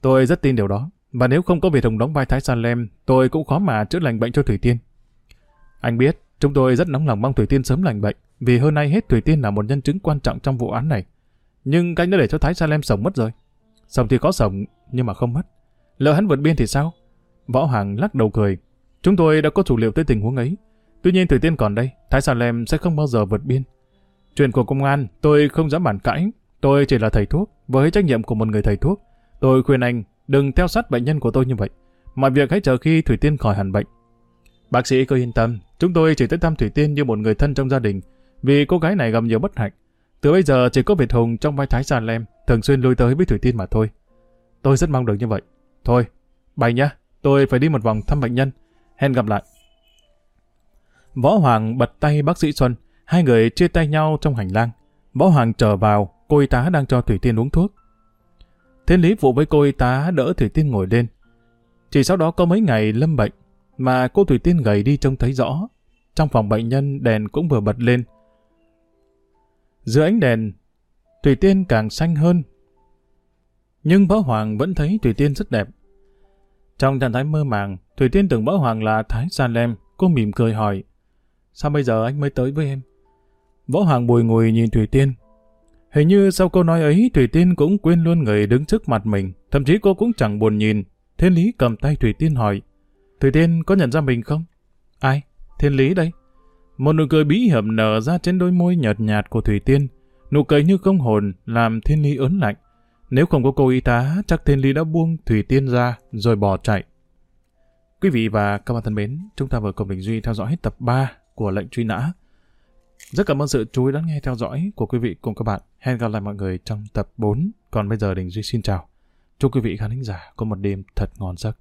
Tôi rất tin điều đó, và nếu không có Việt Hùng đóng vai Thái Sa Lem, tôi cũng khó mà chữa lành bệnh cho Thủy Tiên. Anh biết, chúng tôi rất nóng lòng mong Thủy Tiên sớm lành bệnh, vì hơn nay hết Thủy Tiên là một nhân chứng quan trọng trong vụ án này. Nhưng cái đã để cho Thái Sa Lem sống mất rồi. Sống thì có sống, nhưng mà không mất. Lỡ hắn vượt biên thì sao? Võ Hàng lắc đầu cười. Chúng tôi đã có chủ liệu tới tình huống ấy, Tuy nhiên Thủy Tiên còn đây, Thái Sa Lem sẽ không bao giờ vượt biên. Chuyện của công an, tôi không dám bản cãi. Tôi chỉ là thầy thuốc, với trách nhiệm của một người thầy thuốc. Tôi khuyên anh đừng theo sát bệnh nhân của tôi như vậy. Mọi việc hãy chờ khi Thủy Tiên khỏi hẳn bệnh. Bác sĩ cứ yên tâm, chúng tôi chỉ tới thăm Thủy Tiên như một người thân trong gia đình, vì cô gái này gặp nhiều bất hạnh. Từ bây giờ chỉ có Việt Hùng trong vai Thái Sa Lem thường xuyên lui tới với Thủy Tiên mà thôi. Tôi rất mong được như vậy. Thôi, bye nhá, tôi phải đi một vòng thăm bệnh nhân. Hẹn gặp lại. Võ Hoàng bật tay bác sĩ Xuân, hai người chia tay nhau trong hành lang. Võ Hoàng trở vào, cô y tá đang cho Thủy Tiên uống thuốc. Thiên Lý phụ với cô y tá đỡ Thủy Tiên ngồi lên. Chỉ sau đó có mấy ngày lâm bệnh, mà cô Thủy Tiên gầy đi trông thấy rõ. Trong phòng bệnh nhân đèn cũng vừa bật lên. Giữa ánh đèn, Thủy Tiên càng xanh hơn. Nhưng Võ Hoàng vẫn thấy Thủy Tiên rất đẹp. Trong trạng thái mơ màng, Thủy Tiên tưởng Võ Hoàng là Thái Sa Lem, cô mỉm cười hỏi sao bây giờ anh mới tới với em? Võ Hoàng bùi ngùi nhìn Thủy Tiên. Hình như sau câu nói ấy, Thủy Tiên cũng quên luôn người đứng trước mặt mình, thậm chí cô cũng chẳng buồn nhìn. Thiên Lý cầm tay Thủy Tiên hỏi, Thủy Tiên có nhận ra mình không? Ai? Thiên Lý đây. Một nụ cười bí hiểm nở ra trên đôi môi nhợt nhạt của Thủy Tiên, nụ cười như không hồn làm Thiên Lý ớn lạnh. Nếu không có cô y tá, chắc Thiên Lý đã buông Thủy Tiên ra rồi bỏ chạy. Quý vị và các bạn thân mến, chúng ta vừa cùng bình Duy theo dõi hết tập 3 của lệnh truy nã. Rất cảm ơn sự chú ý lắng nghe theo dõi của quý vị cùng các bạn. Hẹn gặp lại mọi người trong tập 4. Còn bây giờ Đình Duy xin chào. Chúc quý vị khán giả có một đêm thật ngon giấc.